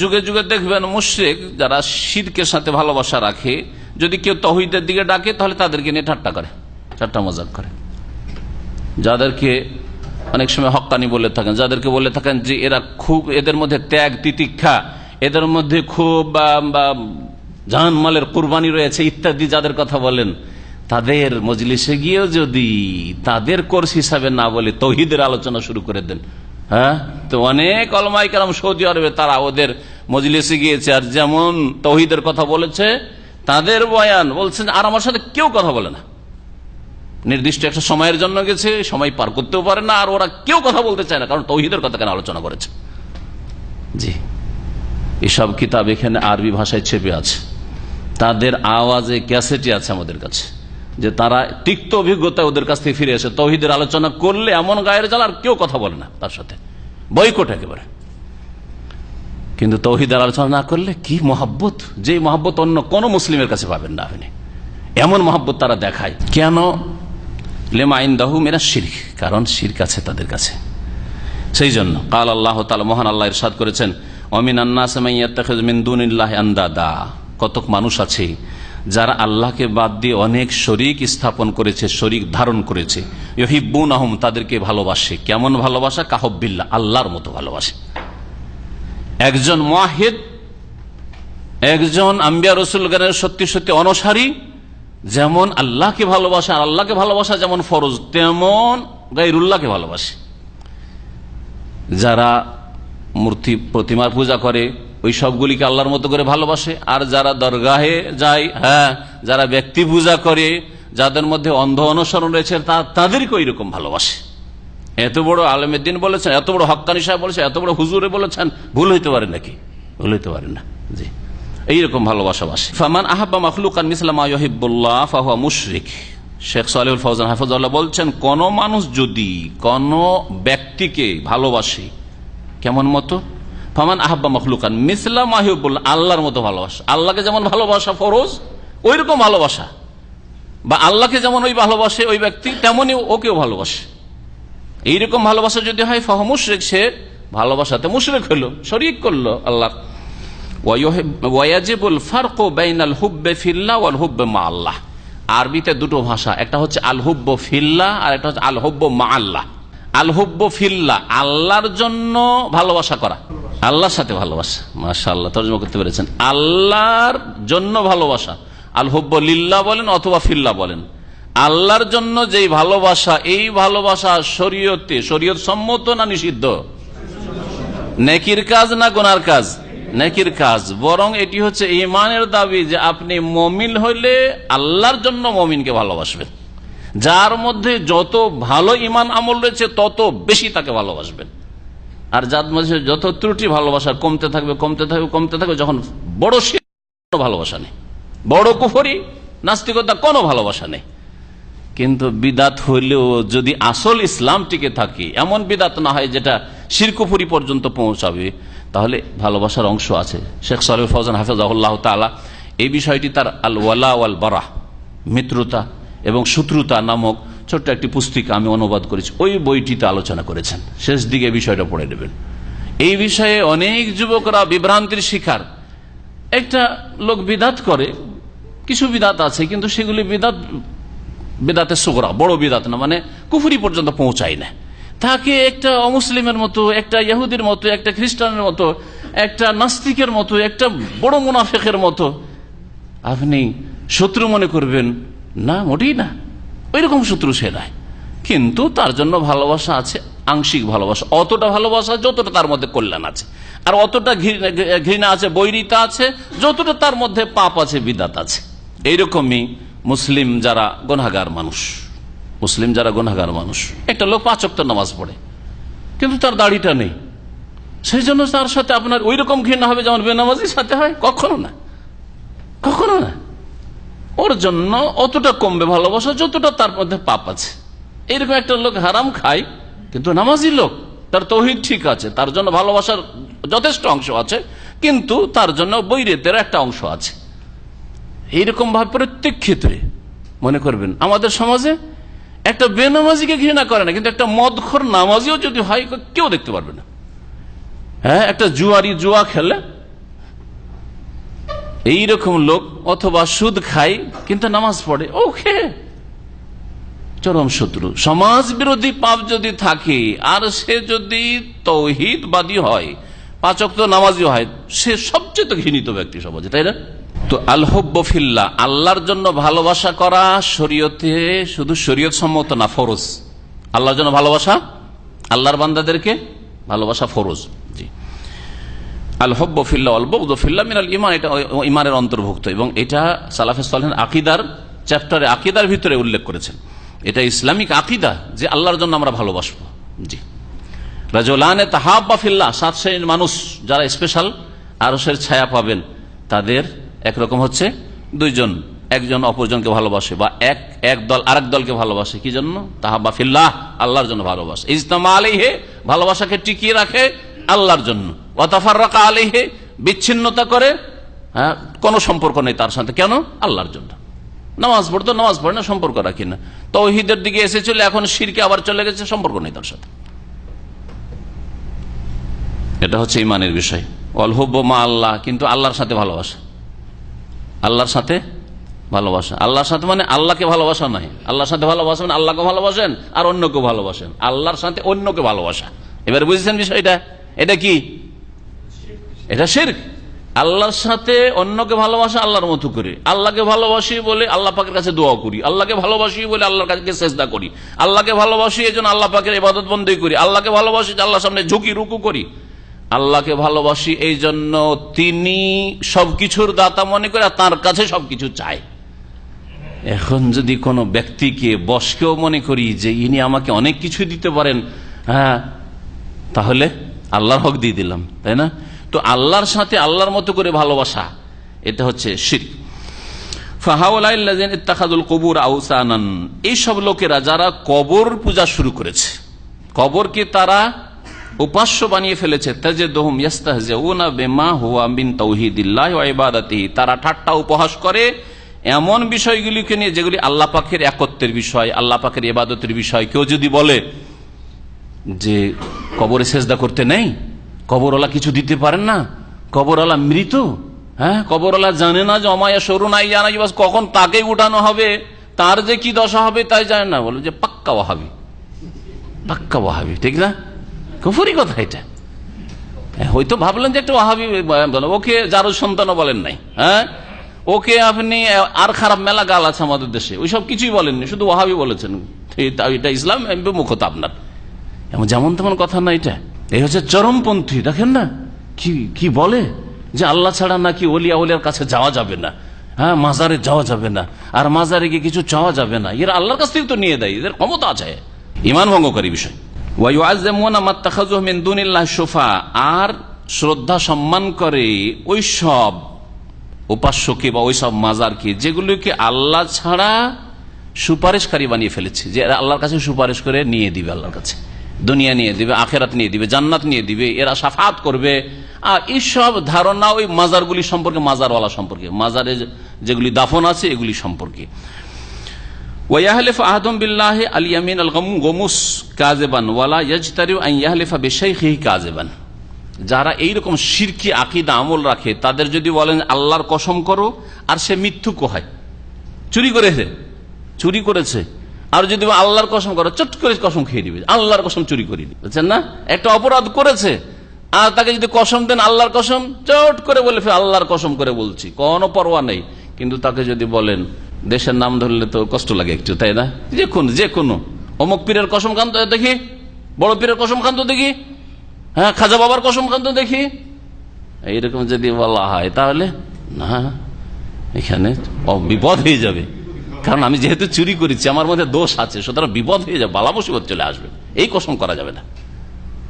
যুগে যুগে দেখবেন মুশ্রেক যারা শিরকের সাথে ভালোবাসা রাখে, যদি কেউ তহিদের দিকে ডাকে, তাহলে তাদেরকে নিয়ে ঠাট্টা করে, ঠাট্টা মজাক করে। যাদেরকে অনেক সময় হকানি বলে থাকেন, যাদেরকে বলে থাকেন যে এরা খুব, এদের মধ্যে ত্যাগ, তিতিক্ষা, এদের মধ্যে খুব জানমালের কোরবানি রয়েছে ইত্যাদি যাদের কথা বলেন তাদের মজলিসে গিয়েও যদি তাদের কোর্স হিসাবে না বলে তহিদের আলোচনা শুরু করে দেন হ্যাঁ? তো অনেক অলমাই কালাম সৌদি আরবে তারা ওদের মজলিসে গিয়েছে, আর যেমন তৌহিদের কথা বলেছে, তাদের বয়ান বলছেন, আর আমার সাথে কেউ কথা বলে না। নির্দিষ্ট একটা সময়ের জন্য গেছে, সময় পার করতেও পারে না, আর ওরা কেউ কথা বলতে চায় না, কারণ তৌহিদের কথা কেন আলোচনা করেছে? জি। এসব কিতাব এখানে আরবি ভাষায় ছেপে আছে। তাদের আওয়াজে ক্যাসেটই আছে আমাদের কাছে। যে তারা তিক্ত অভিজ্ঞতা ওদের কাছ থেকে ফিরে এসে তৌহিদের আলোচনা করলে এমন গায়ের জাল আর কেউ কথা বলে না তার সাথে। বয়কট একেবারে। কিন্তু তৌহিদের আলোচনা না করলে কি মহাব্বত? যে মহাব্বত অন্য কোন মুসলিমের কাছে পাবেন না আপনি। এমন মহাব্বত তারা দেখায়, কেন লেমাইন দাহু মেরা শির্ক? কারণ শির্ক আছে তাদের কাছে। সেই জন্য কাল আল্লাহ তালা মহান আল্লাহ ইরশাদ করেছেন অমিন আন্নাসমিন্দুনিল্লাহ আন্দাদা। কতক মানুষ আছে যারা আল্লাহকে বাদ দিয়ে অনেক শরিক স্থাপন করেছে, শরিক ধারণ করেছে ইহিব্বুন আহম তাদেরকে ভালোবাসে। কেমন ভালোবাসা? কাহব্বিল্লা, আল্লাহর মতো ভালোবাসে। একজন মাহেদ একজন আম্বিয়া রসুল রসুলগানের সত্যি সত্যি অনসারী, যেমন আল্লাহকে ভালোবাসা আর আল্লাহকে ভালোবাসা যেমন ফরজ, তেমন গাইরুল্লাহকে ভালোবাসে। যারা মূর্তি প্রতিমার পূজা করে ওই সবগুলিকে আল্লাহর মতো করে ভালোবাসে। আর যারা দরগাহে যায় হ্যাঁ যারা ব্যক্তি পূজা করে, যাদের মধ্যে অন্ধ অনুসরণ রয়েছে, তা তাদেরকে ওই রকম ভালোবাসে। এত বড় আলমেদ্দিন বলেছেন, এত বড় হকানি সাহেব বলেছেন, এত বড় হুজুরে বলেছেন, ভুল হইতে পারে নাকি? ভুল হইতে পারে না, জি। এইরকম ভালোবাসা বাসে। ফামান আহাব্বা মখলুকান মিসলাম আহিবুল্লাহ ফাহুয়া মুশরিক। শেখ সালেউল ফৌজান হাফিজাল্লাহ বলছেন, কোন মানুষ যদি কোন ব্যক্তিকে ভালোবাসে, কেমন মতো? ফামান আহাব্বা মখলুকান মিসলাম আহিবুল্লাহ আল্লাহর মতো ভালোবাসা। আল্লাহকে যেমন ভালোবাসা ফরজ ওই রকম ভালোবাসা। বা আল্লাহকে যেমন ওই ভালোবাসে ওই ব্যক্তি তেমনই ওকেও ভালোবাসে। এইরকম ভালোবাসা যদি হয়, ফহ মুশরেক, সে ভালোবাসাতে মুশরেক হইল শরিক করল আল্লাহ। ওয়াজিবুল ফারকো বাইনাল হুব্বে ফিল্লা ওয়াল হুব্বে মা আল্লাহ। আরবিতে দুটো ভাষা, একটা হচ্ছে আল হুব্ব ফিল্লা আর একটা হচ্ছে আল হুব্ব মা আল্লাহ। আল হুব্ব ফিল্লা, আল্লাহর জন্য ভালোবাসা করা। আল্লাহর সাথে ভালোবাসা মাশা আল্লাহ তর্জমা করতে পেরেছেন। আল্লাহর জন্য ভালোবাসা। আল হুব্ব লিল্লা বলেন অথবা ফিল্লা বলেন। আল্লাহর জন্য যেই ভালোবাসা, এই ভালোবাসা শরীয়তে, শরীয়ত সম্মত না নিষিদ্ধ? নেকির কাজ না গোনার কাজ? নেকির কাজ। বরং এটি হচ্ছে ইমানের দাবি যে আপনি মমিন হইলে আল্লাহর জন্য মমিনকে ভালোবাসবেন। যার মধ্যে যত ভালো ইমান আমল রয়েছে, তত বেশি তাকে ভালোবাসবেন। আর যার মধ্যে যত ত্রুটি, ভালোবাসা কমতে থাকবে কমতে থাকবে কমতে থাকবে, যখন বড় কোনো ভালোবাসা নেই। বড় কুফরি, নাস্তিকতা কোনো ভালোবাসা নেই। কিন্তু বিদাত হইলেও যদি আসল ইসলাম টিকে থাকে, এমন বিদাত না হয় যেটা শিরকুফুরি পর্যন্ত পৌঁছাবে, তাহলে ভালোবাসার অংশ আছে। শেখ সালিফ ফৌজান হাফিজাহুল্লাহ তালা এই বিষয়টি তার আল ওয়ালা ওয়াল বারাহ মিত্রতা এবং শত্রুতা নামক ছোট্ট একটি পুস্তিকা আমি অনুবাদ করেছি। ওই বইটিতে আলোচনা করেছেন। শেষ দিকে বিষয়টা পড়ে নেবেন। এই বিষয়ে অনেক যুবকরা বিভ্রান্তির শিকার। একটা লোক বিদাত করে, কিছু বিদাত আছে, কিন্তু সেগুলি বিদাত বেদাতে সোগরা, বড় বিদাত না মানে কুফুরি পর্যন্ত পৌঁছায় না। তাকে একটা অমুসলিমের মতো, একটা ইহুদির মতো, একটা খ্রিস্টানের মতো, একটা নাস্তিকের মতো, একটা বড় মুনাফেকের মতো, আপনি শত্রু মনে করবেন না, মোটেই না। ওই রকম শত্রু সে নয় কিন্তু তার জন্য ভালোবাসা আছে, আংশিক ভালোবাসা। অতটা ভালোবাসা যতটা তার মধ্যে কল্যাণ আছে। আর অতটা ঘৃণা আছে, বৈরিতা আছে, যতটা তার মধ্যে পাপ আছে, বিদাত আছে। এইরকমই মুসলিম যারা গনাগার মানুষ। মুসলিম যারা গনাগার মানুষ। একটা লোক পাঁচ নামাজ পড়ে, কিন্তু তার দাড়িটা নেই। সেই জন্য তার সাথে আপনার ওই রকম ঘৃণা হবে যেমন বেনামাজির সাথে হয়? কখনো না। কখনো না। ওর জন্য অতটা কমবে ভালোবাসা, যতটা তার মধ্যে পাপ আছে। এইরকম একটা লোক হারাম খায়, কিন্তু নামাজি লোক, তার তহিদ ঠিক আছে, তার জন্য ভালোবাসার যথেষ্ট অংশ আছে, কিন্তু তার জন্য বৈরেতের একটা অংশ আছে। এইরকম ভাবে প্রত্যেক ক্ষেত্রে মনে করবেন, আমাদের সমাজে একটা বেনামাজিকে ঘৃণা করে না, কিন্তু একটা মদখর নামাজিও যদি হয়, কেউ দেখতে পারবে না। হ্যাঁ একটা জুয়ারি জুয়া খেলে এইরকম লোক অথবা সুদ খায়, কিন্তু নামাজ পড়ে, ওকে। চরম শত্রু। সমাজ বিরোধী পাপ যদি থাকে, আর সে যদি তৌহিদবাদী হয় পাচক তো নামাজি হয়, সে সবচেয়ে তো ঘৃণিত ব্যক্তি সমাজে, তাই না? তো আলহব্বফিল্লা আল্লাহর জন্য ভালোবাসা করা শরীয়তে শুধু শরীয়ত সম্মত না, ফরজ। আল্লাহর জন্য ভালোবাসা? আল্লাহর বান্দাদেরকে ভালোবাসা ফরজ। আল হব্ব ফিল্লা অল মিনাল ইমান এটা ইমানের অন্তর্ভুক্ত এবং এটা সালাফে সালহেন আকিদার চ্যাপ্টারে, আকিদার ভিতরে উল্লেখ করেছেন। এটা ইসলামিক আকিদা যে আল্লাহর জন্য আমরা ভালোবাসবো। জি। রাজলানে তাহাব্বা ফিল্লা সাত শ্রেণির মানুষ যারা স্পেশাল আরসের ছায়া পাবেন, তাদের একরকম হচ্ছে দুইজন, একজন অপরজনকে ভালোবাসে বা এক এক দল, আরেক দলকে ভালোবাসে। কি জন্য? তাহাব্বা ফিল্লাহ, আল্লাহর জন্য ভালোবাসে। ইজতামা আলিহে ভালোবাসাকে টিকিয়ে রাখে আল্লাহর জন্য। ওয়াতাফার রাখা আলিহে বিচ্ছিন্নতা করে হ্যাঁ কোনো সম্পর্ক নেই তার সাথে। কেন? আল্লাহর জন্য। নামাজ পড়তো, নামাজ পড়ে না, সম্পর্ক রাখি না। তৌহিদের দিকে এসেছিল, এখন শিরকে আবার চলে গেছে, সম্পর্ক নেই তার সাথে। এটা হচ্ছে ইমানের বিষয়। অলহব্য মা আল্লাহ, কিন্তু আল্লাহর সাথে ভালোবাসা। আল্লাহর সাথে ভালোবাসা। আল্লাহর সাথে মানে আল্লাহকে ভালোবাসা নয়। আল্লাহর সাথে ভালোবাসা মানে আল্লাহকে ভালোবাসেন, আর অন্যকে ভালোবাসেন। আল্লাহর সাথে অন্যকে ভালোবাসা। এবার বুঝেছেন বিষয়টা? এটা কি? এটা শির্ক। আল্লাহর সাথে অন্যকে ভালোবাসা আল্লাহর মতো করে। আল্লাহকে ভালোবাসি বলে আল্লাহ পাকের কাছে দোয়া করি। আল্লাহকে ভালোবাসি বলে আল্লাহর কাছে চেষ্টা করি। আল্লাহকে ভালোবাসি এই জন্য আল্লাহ পাকের ইবাদত বন্দী করি। আল্লাহকে ভালোবাসি আল্লাহর সামনে ঝুঁকি রুকু করি। আল্লাহকে ভালোবাসি এই জন্য তিনি সবকিছুর দাতা মনে করে আর তার কাছে সবকিছু চায়। এখন যদি কোনো ব্যক্তিকে, বসকেও মনে করি যে ইনি আমাকে অনেক কিছু দিতে পারেন হ্যাঁ তাহলে? আল্লাহর হক দিয়ে দিলাম, তাই না? তো আল্লাহর সাথে আল্লাহর মতো করে ভালোবাসা, এটা হচ্ছে শির ফাহাউল কবুর আউসানান, এইসব লোকেরা যারা কবর পূজা শুরু করেছে, কবরকে তারা উপাস্য বানিয়ে ফেলেছে তাজে দোহম ইয়াস্তাহজিউনা বিমা হুয়া মিন তাওহীদিল্লাহি ওয়া ইবাদাতিহি, তারা ঠাট্টা উপহাস করে এমন বিষয়গুলিকে নিয়ে যেগুলি আল্লাহ পাখের একত্বের বিষয়, আল্লাহ পাখের ইবাদতের বিষয়। কেউ যদি বলে যে কবরে সেজদা করতে নেই। কবরওয়ালা কিছু দিতে পারেন না। কবরওয়ালা মৃত। হ্যাঁ কবরওয়ালা জানে না যে অমায়া সরু নাই জানা বাস কখন তাকে উঠানো হবে তার যে কি দশা হবে তাই জানে না। বলে যে পাক্কা ওয়াহাবি। পাক্কা ওয়াহাবি ঠিক না? কুফুরি কথা এটা। হ্যাঁ, হয়তো ভাবলেন যে একটা ওয়াহাবি বলে, ওকে যারও সন্তানও বলেন নাই। হ্যাঁ ওকে আপনি আর খারাপ মেলা গাল আছে আমাদের দেশে। ওইসব কিছুই বলেননি শুধু ওয়াহাবি বলেছেন। এটা- ইসলাম বিমুখতা আপনার। এমন যেমন তেমন কথা না এটা। এই হচ্ছে চরমপন্থী, দেখেন না? কি কি বলে? যে আল্লাহ ছাড়া নাকি অলিয়া অলিয়ার কাছে যাওয়া যাবে না। হ্যাঁ মাজারে যাওয়া যাবে না। আর মাজারে গিয়ে কিছু চাওয়া যাবে না। এরা আল্লাহর কাছ থেকে তো নিয়ে দেয়। এদের ক্ষমতা আছে। ইমান ভঙ্গকারী বিষয়। সোফা আর শ্রদ্ধা, সম্মান করে ওই সব উপাস্যকে বা ওইসব মাজারকে যেগুলোকে আল্লাহ ছাড়া সুপারিশকারী বানিয়ে ফেলেছে। যে আল্লাহর কাছে সুপারিশ করে নিয়ে দিবে আল্লাহর কাছে। দুনিয়া নিয়ে দিবে, আখেরাত নিয়ে দিবে, জান্নাত নিয়ে দিবে, এরা সাফাত করবে। আর এইসব ধারণা ওই মাজারগুলি সম্পর্কে, মাজারওয়ালা সম্পর্কে, মাজারে যেগুলি দাফন আছে এগুলি সম্পর্কে। আহদম গমুস কাজেবান ওয়ালা বেশাইখিহি কাজেবান যারা এইরকম শিরকি আকিদা আমল রাখে, তাদের যদি বলেন আল্লাহর কসম করো, আর সে মিথ্যুক হয়। চুরি করেছে চুরি করেছে। আর যদি আল্লাহর কসম করো, চট করে কসম খেয়ে দিবে আল্লাহর কসম চুরি করে দিবে বুঝছেন না? একটা অপরাধ করেছে, আর তাকে যদি কসম দেন আল্লাহর কসম, চট করে বলে ফের আল্লাহর কসম করে বলছি। কোনো পরোয়া নেই। কিন্তু তাকে যদি বলেন, দেশের নাম ধরলে তো কষ্ট লাগে একটু, তাই না? যে কোনো যে কোনো। অমুক পীরের কসম খান দেখি, বড় পীরের কসম খান দেখি হ্যাঁ খাজা বাবার কসম খান দেখি। এইরকম যদি বলা হয়, তাহলে না, এখানে বিপদ হয়ে যাবে। কারণ আমি যেহেতু চুরি করেছি, আমার মধ্যে দোষ আছে, সুতরাং বিপদ হয়ে যাবে, বালা মুসিবত চলে আসবে। এই কসম করা যাবে না।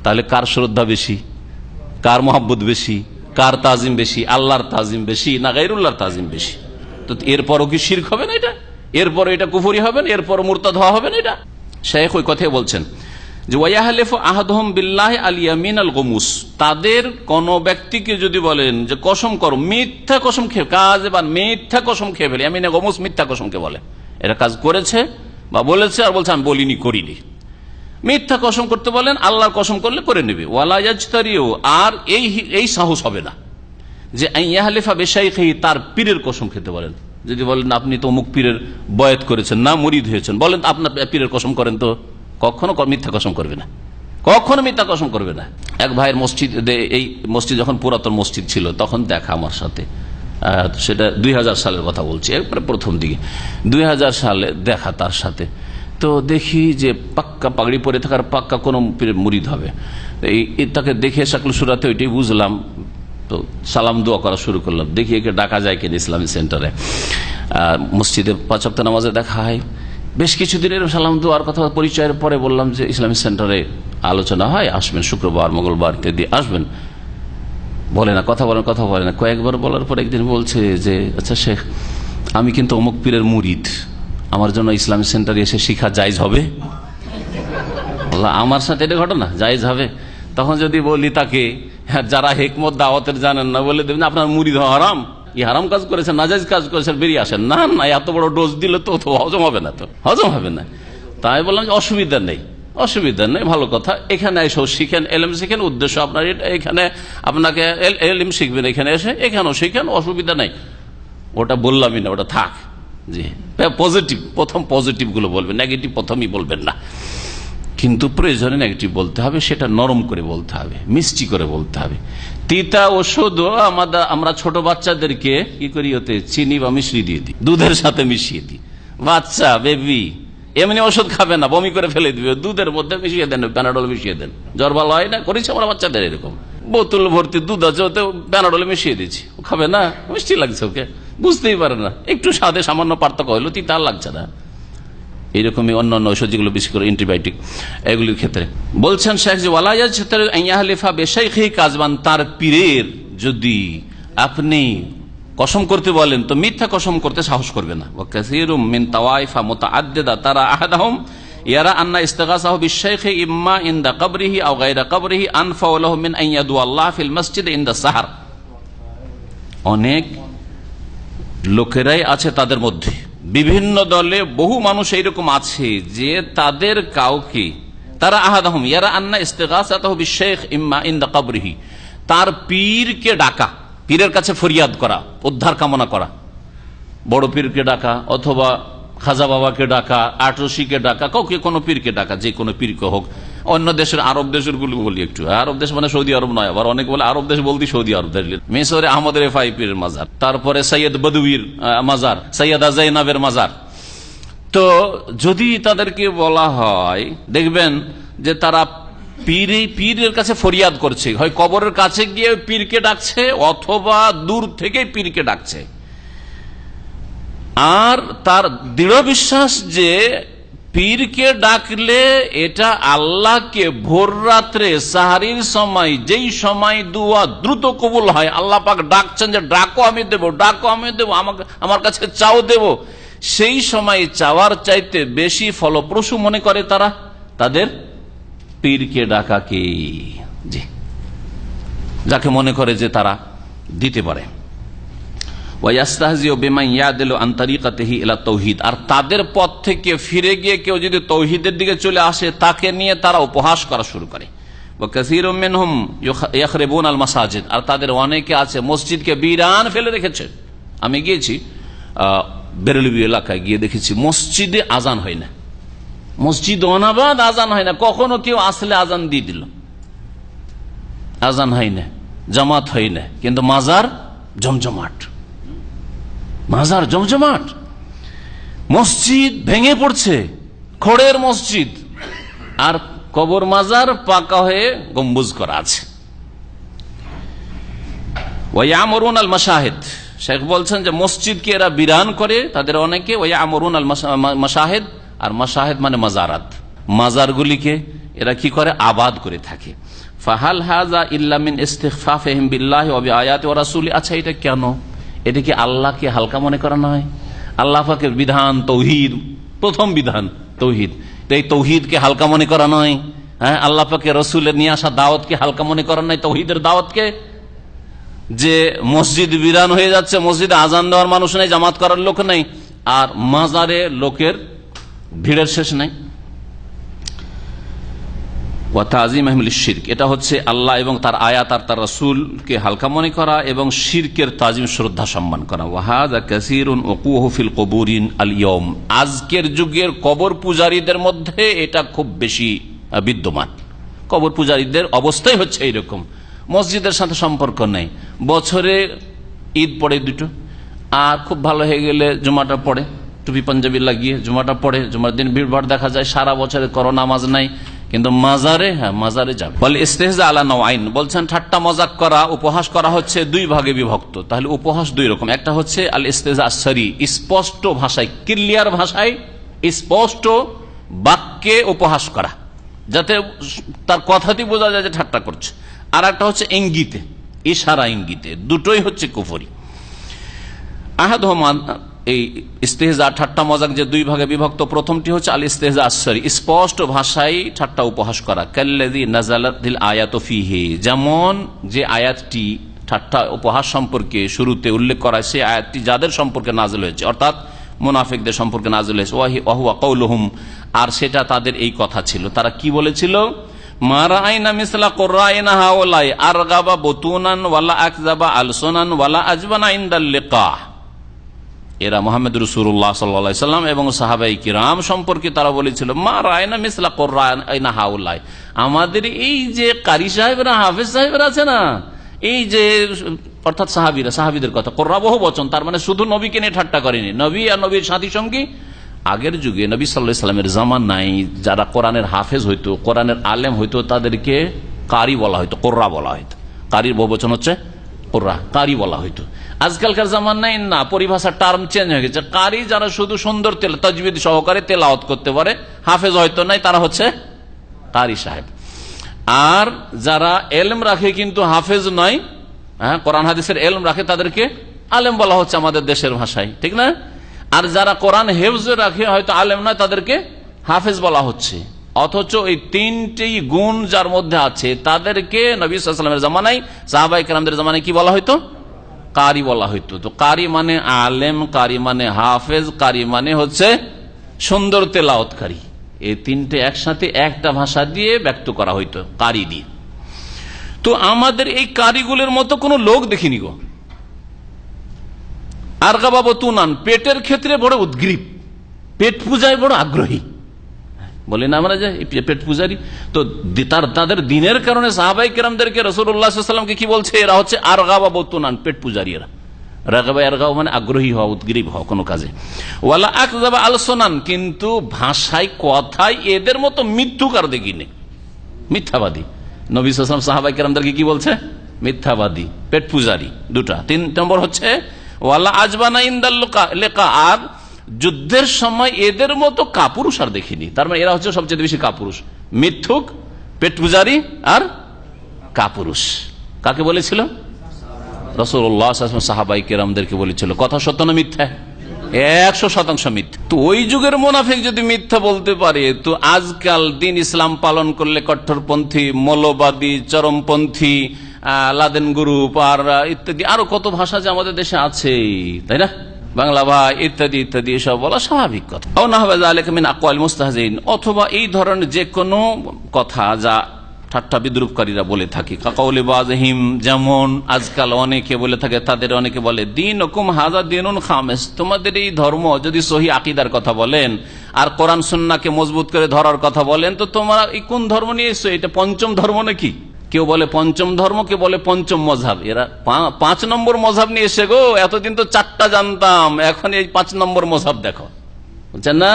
তাহলে কার শ্রদ্ধা বেশি? কার মহাব্বত বেশি? কার তাজিম বেশি? আল্লাহর তাজিম বেশি না গাইরুল্লাহর তাজিম বেশি? তো এরপরও কি শির্ক হবে না এটা? এরপর এটা কুফুরি হবে না? এরপর মূর্তা ধোয়া হবে না এটা? শেখ ওই কথাই বলছেন। যে ওয়াহলেফ আহদহম বিল্লাহ আলিয়ামিন আল গমুস। তাদের কোন ব্যক্তিকে যদি বলেন যে কসম করো, মিথ্যা কসম খেয়ে কাজ বা মিথ্যা কসম খেয়ে ফেলে আমিনে গমুস মিথ্যা কসমকে বলে। এরা কাজ করেছে বা বলেছে আর বলছে, আমি বলিনি, করিনি। মিথ্যা কসম করতে বলেন, আল্লাহর কসম করলে করে নেবে। ওয়ালা আর এই এই সাহস হবে না। যে ইয়াহলেফা বেশাই খেয়ে তার পীরের কসম খেতে বলেন। যদি বলেন, আপনি তো অমুক পীরের বয়ত করেছেন, না মরিদ হয়েছেন। বলেন, আপনার পীরের কসম করেন তো? কখনো মিথ্যা কসম করবে না। কখনো মিথ্যা কসম করবে না। এক ভাইয়ের মসজিদ এই মসজিদ যখন পুরাতন মসজিদ ছিল, তখন দেখা আমার সাথে। সেটা দুই হাজার সালের কথা বলছি, একবারে প্রথম দিকে। দুই হাজার সালে দেখা তার সাথে। তো দেখি যে পাক্কা পাগড়ি পরে থাকার পাক্কা কোনো মুরিদ হবে। এই তাকে দেখে শাকল সুরাতে ওইটাই বুঝলাম। তো সালাম, দোয়া করা শুরু করলাম। দেখি একে ডাকা যায় কিনা ইসলামী সেন্টারে। মসজিদে পাঁচক্ত নামাজে দেখা হয়। বেশ কিছুদিনের সালাম দোয়ার কথা পরিচয়ের পরে বললাম যে ইসলামিক সেন্টারে আলোচনা হয় আসবেন শুক্রবার মঙ্গলবার ইত্যাদি আসবেন। বলে না কথা বলেন কথা বলে না। কয়েকবার বলার পর একদিন বলছে যে আচ্ছা শেখ আমি কিন্তু অমুক পীরের মুরিদ। আমার জন্য ইসলামিক সেন্টারে এসে শিখা জায়জ হবে? আমার সাথে এটা ঘটনা জায়জ হবে? তখন যদি বলি তাকে হ্যাঁ, যারা হেকমত দাওয়াতের জানেন না বলে দেবেন আপনার হওয়া হারাম। ই হারাম কাজ করেছেন, নাজাইজ কাজ করেছেন, বেরিয়ে আসেন। না না, এত বড় ডোজ দিলে তো তো হজম হবে না তো। হজম হবে না। তাই বললাম যে অসুবিধা নেই। অসুবিধা নেই, ভালো কথা। এখানে এসেও শিখেন এলএম শিখেন, উদ্দেশ্য আপনার এখানে, আপনাকে এল- এলএম শিখবেন, এখানে এসে এখানেও শিখেন, অসুবিধা নেই। ওটা বললামই না, ওটা থাক। জি পজিটিভ প্রথম পজিটিভগুলো বলবেন নেগেটিভ প্রথমই বলবেন না। কিন্তু প্রয়োজনে নেগেটিভ বলতে হবে, সেটা নরম করে বলতে হবে, মিষ্টি করে বলতে হবে। তিতা ওষুধও আমাদের আমরা ছোট বাচ্চাদেরকে কি করি ওতে? চিনি বা মিশ্রি দিয়ে দিই, দুধের সাথে মিশিয়ে দিই। বাচ্চা বেবি এমনি ওষুধ খাবে না, বমি করে ফেলে দিবে, দুধের মধ্যে মিশিয়ে দেন প্যানাডল মিশিয়ে দেন। জ্বর ভালো হয় না, করেছি আমরা বাচ্চাদের এরকম। বোতল ভর্তি দুধ আছে, ওতে প্যানাডল মিশিয়ে দিচ্ছি ও খাবে না, মিষ্টি লাগছে ওকে, বুঝতেই পারে না। একটু স্বাদে সামান্য পার্থক্য হইল, তিতা লাগছে না। এইরকমই অন্য অন্য ঔষধ যেগুলো বিশেষ করে অ্যান্টিবায়োটিক এগুলির ক্ষেত্রে। বলছেন শেখ যে ওয়ালাইয়া ক্ষেত্রে আইয়াহলিফা বেশাইখি কাজবান তার পীরের যদি আপনি কসম করতে বলেন, তো মিথ্যা কসম করতে সাহস করবে না। তারা ইয়ারা আন্না ইম্মা মিন সাহার। অনেক লোকেরাই আছে তাদের মধ্যে। বিভিন্ন দলে বহু মানুষ এইরকম আছে যে তাদের কাউকে, তারা আহাদহম, ইয়ারা আন্না ইস্তেগাসাতহ বিশেখ ইম্মা ইন দা কবরিহি, তার পীরকে ডাকা, পীরের কাছে ফরিয়াদ করা, উদ্ধার কামনা করা। বড় পীরকে ডাকা, অথবা খাজা বাবাকে ডাকা আটরসিকে ডাকা, কাউকে, কোনো পীরকে ডাকা, যে কোনো পীরকে হোক। অন্য দেশের আরব দেশেরগুলো বলি একটু। আরব দেশ মানে সৌদি আরব নয়, আবার অনেক বলে আরব দেশ বলতে সৌদি আরব দেশ। মিশরে আহমদের এফআই পীরের মাজার, তারপরে সৈয়দ বদুইর মাজার, সৈয়দ আজাইনাবের মাজার। তো যদি তাদেরকে বলা হয়, দেখবেন যে তারা পীরে, পীরের কাছে ফরিয়াদ করছে। হয় কবরের কাছে গিয়ে পীরকে ডাকছে, অথবা দূর থেকে পীরকে ডাকছে। আর তার দৃঢ় বিশ্বাস যে পীরকে ডাকলে এটা আল্লাহকে ভোর রাত্রে সাহারির সময়, যেই সময় দুয়া দ্রুত কবুল হয়, আল্লাহ পাক ডাকছেন যে, ডাকো, আমি দেব, ডাকো, আমি দেব, আমাকে, আমার কাছে চাও দেব। সেই সময় চাওয়ার চাইতে বেশি ফলপ্রসূ মনে করে তারা, তাদের পীরকে ডাকাকে জি। যাকে মনে করে যে তারা দিতে পারে। আর তাদের পথ থেকে ফিরে গিয়ে কেউ যদি তৌহিদের দিকে চলে আসে, তাকে নিয়ে তারা উপহাস করা শুরু করে। আল মাসাজিদ। আর তাদের অনেকে আছে, মসজিদকে বিরান ফেলে রেখেছে। আমি গিয়েছি বেরলবি এলাকায় গিয়ে দেখেছি, মসজিদে আজান হয় না। মসজিদ অনাবাদ আজান হয় না। কখনো কেউ আসলে আজান দিয়ে দিল। আজান হয় না, জামাত হয় না। কিন্তু মাজার জমজমাট। মাজার জমজমাট। মসজিদ ভেঙে পড়ছে, খড়ের মসজিদ। আর কবর মাজার পাকা হয়ে গম্বুজ করা আছে। ওয়ামরুন আল মাসাহেদ শেখ বলছেন যে মসজিদকে এরা বিরান করে, তাদের অনেকে ওই আমরুন আল মাসাহেদ আর মাসাহেদ মানে মাজারাত। মাজারগুলিকে এরা কি করে? আবাদ করে থাকে। ফাহাল হাজা ইল্লামিন ইস্তেফাফেহিম বিল্লাহ আয়াত ও রাসুল। আচ্ছা এটা কেন? এটা কি আল্লাহকে হালকা মনে করা নয় আল্লাহ বিধান তৌহিদ, প্রথম বিধান তৌহিদ। এই তৌহিদকে হালকা মনে করা নয় হ্যাঁ আল্লাহ পাকে রসুলের নিয়ে আসা দাওয়াতকে হালকা মনে করা নয় তৌহিদের দাওয়াতকে? যে মসজিদ বিরান হয়ে যাচ্ছে, মসজিদে আজান দেওয়ার মানুষ নেই, জামাত করার লোক নেই, আর মাজারে লোকের ভিড়ের শেষ নাই। এটা হচ্ছে আল্লাহ এবং তার আয়াত আর তার রসুলকে হালকা মনে করা এবং শিরকের তাজিম শ্রদ্ধা সম্মান করা। ওয়াহাদা কাসিরুন ওকুহফিল কবুরিন আলিয়ম আজকের যুগের কবর পূজারীদের মধ্যে এটা খুব বেশি বিদ্যমান। কবর পূজারীদের অবস্থাই হচ্ছে এইরকম। মসজিদের সাথে সম্পর্ক নেই। বছরে ঈদ পড়ে দুটো। আর খুব ভালো হয়ে গেলে জুমাটা পড়ে। টুপি পাঞ্জাবি লাগিয়ে জুমাটা পড়ে। জুমার দিন ভিড়ভাড় দেখা যায়। সারা বছরে করো নামাজ নাই। কিন্তু মাজারে হ্যাঁ মাজারে যাবে। বলে, ইস্তেহজা আলা আইন বলছেন, ঠাট্টা, মজাক করা, উপহাস করা হচ্ছে দুই ভাগে বিভক্ত। তাহলে উপহাস দুই রকম। একটা হচ্ছে আল ইস্তেজা সরি, স্পষ্ট ভাষায়, ক্লিয়ার ভাষায় স্পষ্ট বাক্যে উপহাস করা। যাতে তার কথাতেই বোঝা যায় যে ঠাট্টা করছে। আর একটা হচ্ছে ইঙ্গিতে, ইশারা ইঙ্গিতে। দুটোই হচ্ছে কুফরি। আহাদ এই ইস্তেহজা ঠাট্টা মজাক যে দুই ভাগে বিভক্ত, প্রথমটি হচ্ছে আল ইস্তেহজা আসরি স্পষ্ট ভাষায় ঠাট্টা উপহাস করা। কাল্লাদি নাজালাতিল আয়াত ফিহে। যেমন যে আয়াতটি ঠাট্টা উপহাস সম্পর্কে শুরুতে উল্লেখ করা সেই আয়াতটি যাদের সম্পর্কে নাজল হয়েছে, অর্থাৎ মুনাফিকদের সম্পর্কে নাজল হয়েছে। ওয়াহি ওহুয়া কৌলহুম আর সেটা তাদের এই কথা ছিল। তারা কি বলেছিল? মারা আইনা মিসলা আর ওয়ালা আলসোনান ওয়ালা এরা মোহাম্মদ রসুল্লাহ সাল্লাম এবং সাহাবাই কিরাম সম্পর্কে তারা বলেছিল, মা রায়না মিসলা হাউলাই? আমাদের এই যে কারি সাহেবরা, হাফেজ সাহেবরা আছে না, এই যে, অর্থাৎ সাহাবিরা, সাহাবিদের কথা, কোর্রা বহু বচন, তার মানে শুধু নবীকে নিয়ে ঠাট্টা করেনি, নবী আর নবীর সাথী সঙ্গী। আগের যুগে নবী সাল্লাহ সাল্লামের জামান নাই, যারা কোরআনের হাফেজ হইতো, কোরআনের আলেম হইতো, তাদেরকে কারি বলা হইতো, কোর্রা বলা হইতো। কারির বহু বচন হচ্ছে কোর্রা, কারি বলা হইতো। আজকালকার জামান নাই না, পরিভাষার টার্ম চেঞ্জ হয়ে গেছে। কারি যারা শুধু সুন্দর তেল, তজবিদ সহকারে তেলাওয়াত করতে পারে, হাফেজ হয়তো নাই, তারা হচ্ছে কারি সাহেব। আর যারা এলম রাখে কিন্তু হাফেজ নয় হ্যাঁ কোরআন হাদিসের এলম রাখে, তাদেরকে আলেম বলা হচ্ছে আমাদের দেশের ভাষায়, ঠিক না? আর যারা কোরআন হেফজ রাখে, হয়তো আলেম নয়, তাদেরকে হাফেজ বলা হচ্ছে। অথচ এই তিনটি গুণ যার মধ্যে আছে, তাদেরকে নবী সাল্লামের জামানায় সাহাবাই কালামদের জামানায় কি বলা হয়তো কারি বলা হইতো। তো কারি মানে আলেম, কারি মানে হাফেজ, কারি মানে হচ্ছে সুন্দর তেলাওতকারী এই তিনটে একসাথে একটা ভাষা দিয়ে ব্যক্ত করা হইতো, কারি দিয়ে। তো আমাদের এই কারিগুলোর মতো কোনো লোক দেখিনি গো। আর গাবাব তুনান, পেটের ক্ষেত্রে বড় উদ্গ্রীব, পেট পূজায় বড় আগ্রহী। বলি না আমরা যে পেট পূজারি। তো তার তাদের দিনের কারণে সাহাবাই কেরামদেরকে রসুল্লাহামকে কি বলছে? এরা হচ্ছে আর গাবা বতুনান, পেট পূজারি এরা রাগাবা এরগাও মানে আগ্রহী হওয়া, উদ্গ্রীব হওয়া কোনো কাজে। ওয়ালা আকজাবা আলসোনান কিন্তু ভাষায়, কথায় এদের মতো মৃত্যুকার দেখিনি মিথ্যাবাদী। নবী সালাম সাহাবাই কেরামদেরকে কি বলছে? মিথ্যাবাদী, পেট পূজারি, দুটা। তিন নম্বর হচ্ছে, ওয়ালা আজবানা ইন্দাল লেখা আর যুদ্ধের সময় এদের মতো কাপুরুষ আর দেখিনি। তার মানে এরা হচ্ছে সবচেয়ে বেশি কাপুরুষ। মিথ্যুক পেট পূজারি আর কাপুরুষ। কাকে বলেছিল? সাহাবাই বলেছিল, কথা মিথ্যা? একশো শতাংশ মিথ্যা। তো ওই যুগের মোনাফিক যদি মিথ্যা বলতে পারে, তো আজকাল দিন ইসলাম পালন করলে কট্টরপন্থী চরমপন্থী লাদেন গ্রুপ আর ইত্যাদি, আরও কত ভাষা যে আমাদের দেশে আছে তাই না? বাংলা ভাই, ইত্যাদি ইত্যাদি, এসব বলা স্বাভাবিক কথা। ও মুস্তাহিন অথবা এই ধরনের যে কোনো কথা যা ঠাট্টা বিদ্রুপকারীরা বলে থাকে। কাকাউলি বাজহিম, যেমন আজকাল অনেকে বলে থাকে, তাদের অনেকে বলে দিন হুকুম হাজা দিন খামেস তোমাদের এই ধর্ম যদি সহি আকিদার কথা বলেন, আর কোরআন সুন্নাকে মজবুত করে ধরার কথা বলেন, তো তোমরা এই কোন ধর্ম নিয়ে এসছো? এটা পঞ্চম ধর্ম নাকি? কেউ বলে পঞ্চম ধর্ম, কেউ বলে পঞ্চম মজাব এরা পাঁচ নম্বর মজাব নিয়ে এসে গো, এতদিন তো চারটা জানতাম, এখন এই পাঁচ নম্বর মজাব দেখো। বুঝছেন না?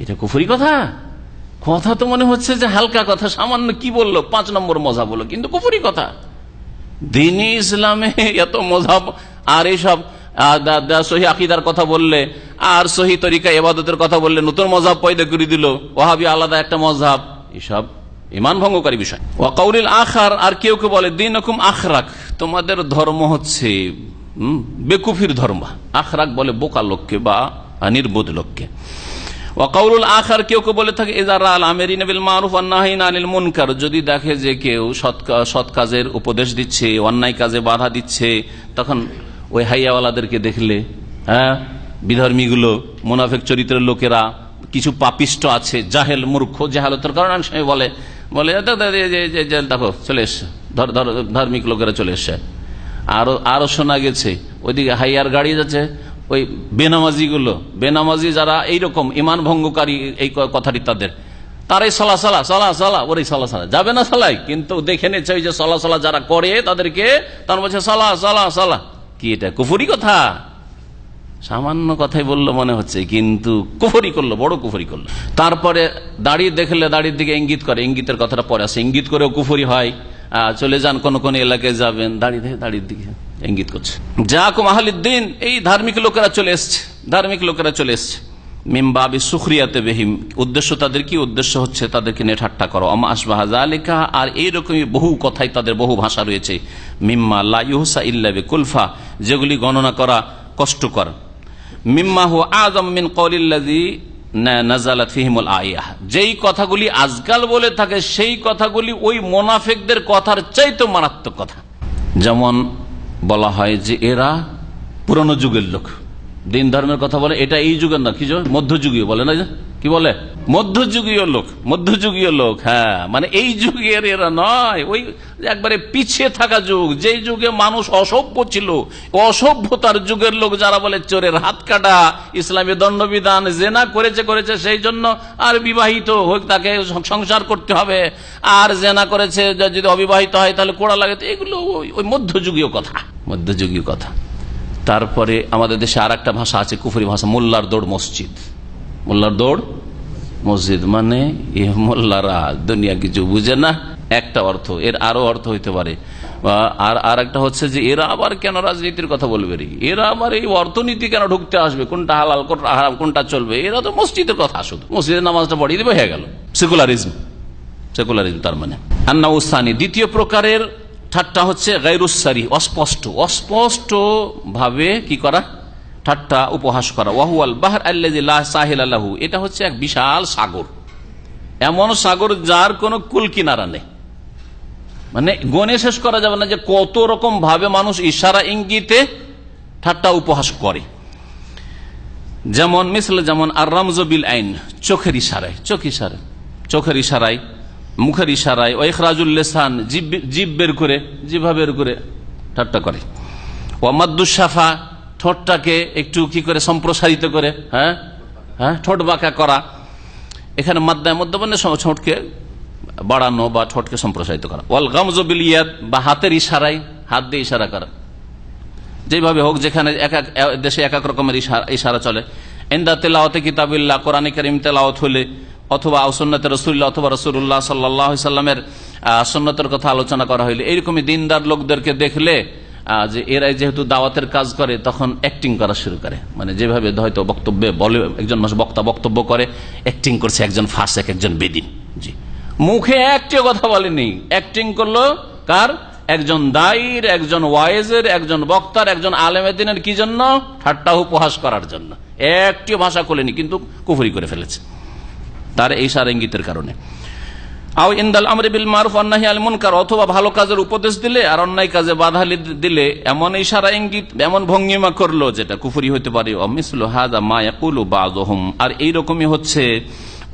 এটা কুফুরি কথা? কথা তো মনে হচ্ছে যে হালকা কথা, সামান্য কি বলল? পাঁচ নম্বর মজা বলল কিন্তু কুফুরি কথা। দিনী ইসলামে এত মজাব আর এইসব সহি আকিদার কথা বললে, আর সহি তরিকা এবাদতের কথা বললে নতুন মজাব পয়দা করে দিল। ওহাবি আলাদা একটা মজাব এসব ইমান ভঙ্গকারী বিষয়। ওয়াকাউলিল আখার, আর কেউ কেউ বলে দিন রকম আখরাক। তোমাদের ধর্ম হচ্ছে বেকুফির ধর্ম। আখরাক বলে বোকা লোককে বা নির্বোধ লোককে। ওয়াকাউল আখার, কেউ কেউ বলে থাকে এজারা আল মারুফ আন্নাহিন আনিল মুনকার। যদি দেখে যে কেউ সৎ কাজের উপদেশ দিচ্ছে, অন্যায় কাজে বাধা দিচ্ছে, তখন ওই হাইয়াওয়ালাদেরকে দেখলে হ্যাঁ বিধর্মীগুলো, মুনাফেক চরিত্রের লোকেরা, কিছু পাপিষ্ট আছে, জাহেল মূর্খ, জাহালতের কারণে বলে বলে দেখো চলে এসছে। ধার্মিক লোকেরা চলে এসছে। আরও আরও শোনা গেছে, ওইদিকে হাইয়ার গাড়ি যাচ্ছে, ওই বেনামাজি গুলো বেনামাজি যারা এইরকম ইমান ভঙ্গকারী, এই কথাটি তাদের। তারাই সলা সলা সলা সলা, ওরাই সলা সলা। যাবে না সলাই? কিন্তু দেখে নিচ্ছে ওই যে সলা সলা যারা করে তাদেরকে, তার বলছে সলা সলা সলা। কি এটা? কুফুরি কথা? সামান্য কথাই বলল মনে হচ্ছে, কিন্তু কুফরি করল, বড় কুফরি করল। তারপরে দাড়ি দেখলে দাড়ির দিকে ইঙ্গিত করে, ইঙ্গিতের কথাটা পরে আসে, ইঙ্গিত করেও কুফরি হয়। চলে যান কোন কোন এলাকায় যাবেন, দাড়ি দেখে দাড়ির দিকে ইঙ্গিত করছে। যা কুমাহালিদ্দিন এই ধার্মিক লোকেরা চলে এসছে, ধার্মিক লোকেরা চলে এসছে। মিমবাবি সুখরিয়াতে বেহিম, উদ্দেশ্য তাদের কি? উদ্দেশ্য হচ্ছে তাদেরকে নিয়ে ঠাট্টা করো। অমা আসবাহা লেখা আর এইরকমই বহু কথাই তাদের বহু ভাষা রয়েছে। মিম্মা লা ইউহসা ইল্লাবে কুলফা যেগুলি গণনা করা কষ্টকর। মিম্মা হু আজম মিন কলিল্লাদি নাজালাত ফিহিমুল যেই কথাগুলি আজকাল বলে থাকে, সেই কথাগুলি ওই মোনাফেকদের কথার চাইতে মারাত্মক কথা। যেমন বলা হয় যে, এরা পুরনো যুগের লোক। দিন ধর্মের কথা বলে, এটা এই যুগের না, কি যে মধ্যযুগীয় বলে না যে? কি বলে? মধ্যযুগীয় লোক মধ্যযুগীয় লোক হ্যাঁ মানে এই যুগের এরা নয়। ওই একবারে পিছিয়ে থাকা যুগ, যেই যুগে মানুষ অসভ্য ছিল, অসভ্যতার যুগের লোক যারা বলে, চোরের হাত কাটা, ইসলামী দণ্ডবিধান জেনা করেছে করেছে সেই জন্য আর বিবাহিত হোক, তাকে সংসার করতে হবে। আর জেনা করেছে, যদি অবিবাহিত হয়, তাহলে কোড়া লাগে? এগুলো ওই মধ্যযুগীয় কথা মধ্যযুগীয় কথা। তারপরে আমাদের দেশে আর একটা ভাষা আছে, কুফরি ভাষা, মোল্লার দৌড় মসজিদ। মোল্লার দৌড়? মসজিদ মানে মোল্লারা, দুনিয়া কিছু বুঝে না। একটা অর্থ, এর আরও অর্থ হইতে পারে। আর আর একটা হচ্ছে যে, এরা আবার কেন রাজনীতির কথা বলবে রে? এরা আবার এই অর্থনীতি কেন ঢুকতে আসবে? কোনটা হালাল, কোনটা হারাম, কোনটা চলবে? এরা তো মসজিদের কথা শুধু। মসজিদের নামাজটা পড়িয়ে দেবে, হয়ে গেল। সেকুলারিজম। সেকুলারিজম তার মানে। আন্না উস্তানি দ্বিতীয় প্রকারের ঠাট্টা হচ্ছে গাইরুসারি অস্পষ্ট। অস্পষ্ট ভাবে কি করা? ঠাট্টা উপহাস করা। ওয়াহুয়াল বাহার আল্লাহ সাহিল আল্লাহু এটা হচ্ছে এক বিশাল সাগর। এমন সাগর যার কোনো কুল কিনারা নেই। মানে গনে শেষ করা যাবে না যে কত রকম ভাবে মানুষ ইশারা ইঙ্গিতে ঠাট্টা উপহাস করে। যেমন, মিসল যেমন আর রমজবিল আইন, চোখের ইশারায়। চোখ ইশারায়। চোখের ইশারায় মুখের ইশারায় ওইখরাজুল্লেসান জীব জীব বের করে, জিভা বের করে, ঠাট্টা করে। ওয়ামাদ্দুসাফা ঠোঁটটাকে একটু কি করে, সম্প্রসারিত করে হ্যাঁ? হ্যাঁ? ঠোঁট বাঁকা করা। এখানে মাদ্দায় মধ্যমানে ঠোঁটকে বাড়ানো বা ঠোঁটকে সম্প্রসারিত করা। ওয়াল গামজবিল ইয়াদ, বা হাতের ইশারায় হাত দিয়ে ইশারা করা। যেভাবে হোক, যেখানে এক এক, দেশে এক এক রকমের ইশারা- চলে। এন্দা তেলাওতে কিতাবিল্লাহ, কোরআন করিম তেলাওত হলে অথবা সন্ন্যতে রসুল্লাহ অথবা রসুল্লাহ সাল্লাহ সাল্লামের সন্ন্যতের কথা আলোচনা করা হইলে। এইরকমই দিনদার লোকদেরকে দেখলে যে এরাই যেহেতু দাওয়াতের কাজ করে, তখন অ্যাক্টিং করা শুরু করে। মানে যেভাবে হয়তো বক্তব্যে বলে, একজন মানুষ বক্তা বক্তব্য করে অ্যাক্টিং করছে একজন ফাঁসেক একজন বেদিন। জি। মুখে একটিও কথা বলেনি। অ্যাক্টিং করল কার? একজন দায়ীর, একজন ওয়াইজের, একজন বক্তার, একজন আলেমেদিনের কি জন্য? ঠাট্টা উপহাস করার জন্য। একটিও ভাষা খোলেনি, কিন্তু কুফুরি করে ফেলেছে। তার এই সার ইঙ্গিতের কারণে। আও ইন্দাল আমরে বিল মারুফ অন্যাহি অথবা ভালো কাজের উপদেশ দিলে আর অন্যায় কাজে বাধা দিলে এমন ইশারা ইঙ্গিত এমন ভঙ্গিমা করল যেটা কুফরি হতে পারে। অমিসলু হাদা মা ইয়াকুলু বাযুহুম আর এইরকমই হচ্ছে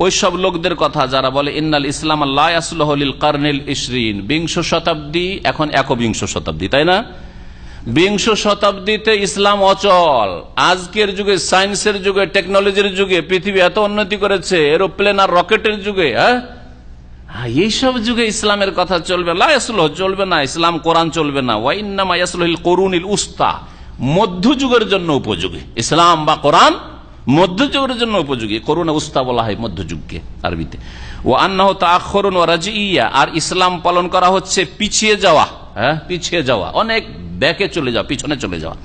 ওই সব লোকদের কথা যারা বলে, ইন্নাল ইসলাম আল্লাহ আসলহলিল কার্নেল ইসরিন বিংশ শতাব্দী এখন একবিংশ শতাব্দী, তাই না? বিংশ শতাব্দীতে ইসলাম অচল। আজকের যুগে সায়েন্সের যুগে টেকনোলজির যুগে পৃথিবী এত উন্নতি করেছে এরোপ্লেন আর রকেটের যুগে হ্যাঁ? হ্যাঁ, এইসব যুগে ইসলামের কথা চলবে। লাসলহ চলবে না। ইসলাম কোরআন চলবে না। ওয়াইনামা ইয়াসলহিল করুনিল উস্তা। মধ্যযুগের জন্য উপযোগী। ইসলাম বা কোরআন মধ্যযুগের জন্য উপযোগী। করুণা উস্তা বলা হয় মধ্যযুগকে আরবিতে। ও আন্নাহ তাখরুন ও রাজিয়া আর ইসলাম পালন করা হচ্ছে পিছিয়ে যাওয়া। হ্যাঁ? পিছিয়ে যাওয়া। অনেক ব্যাকে চলে যাওয়া, পিছনে চলে যাওয়া।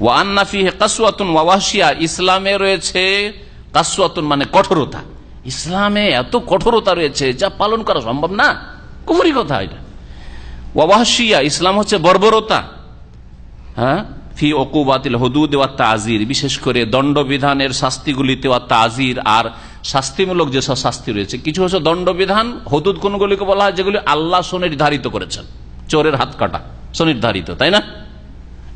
ও আন্নাফি কাসুয়াতুন ওয়াহিয়া ইসলামে রয়েছে কাসুয়াতুন মানে কঠোরতা। ইসলামে এত কঠোরতা রয়েছে, যা পালন করা সম্ভব না। কুফুরি কথা এটা। ওয়াহিয়া ইসলাম হচ্ছে বর্বরতা। হ্যাঁ? ফি ওকুবাতিল হদুদ ওয়া তাজির, বিশেষ করে দণ্ডবিধানের শাস্তিগুলিতে ওয়া তাজির আর শাস্তিমূলক যেসব শাস্তি রয়েছে, কিছু হচ্ছে দণ্ডবিধান, হদুদ কোনগুলিকে বলা হয়? যেগুলি আল্লাহ সুনির্ধারিত করেছেন। চোরের হাত কাটা সুনির্ধারিত তাই না?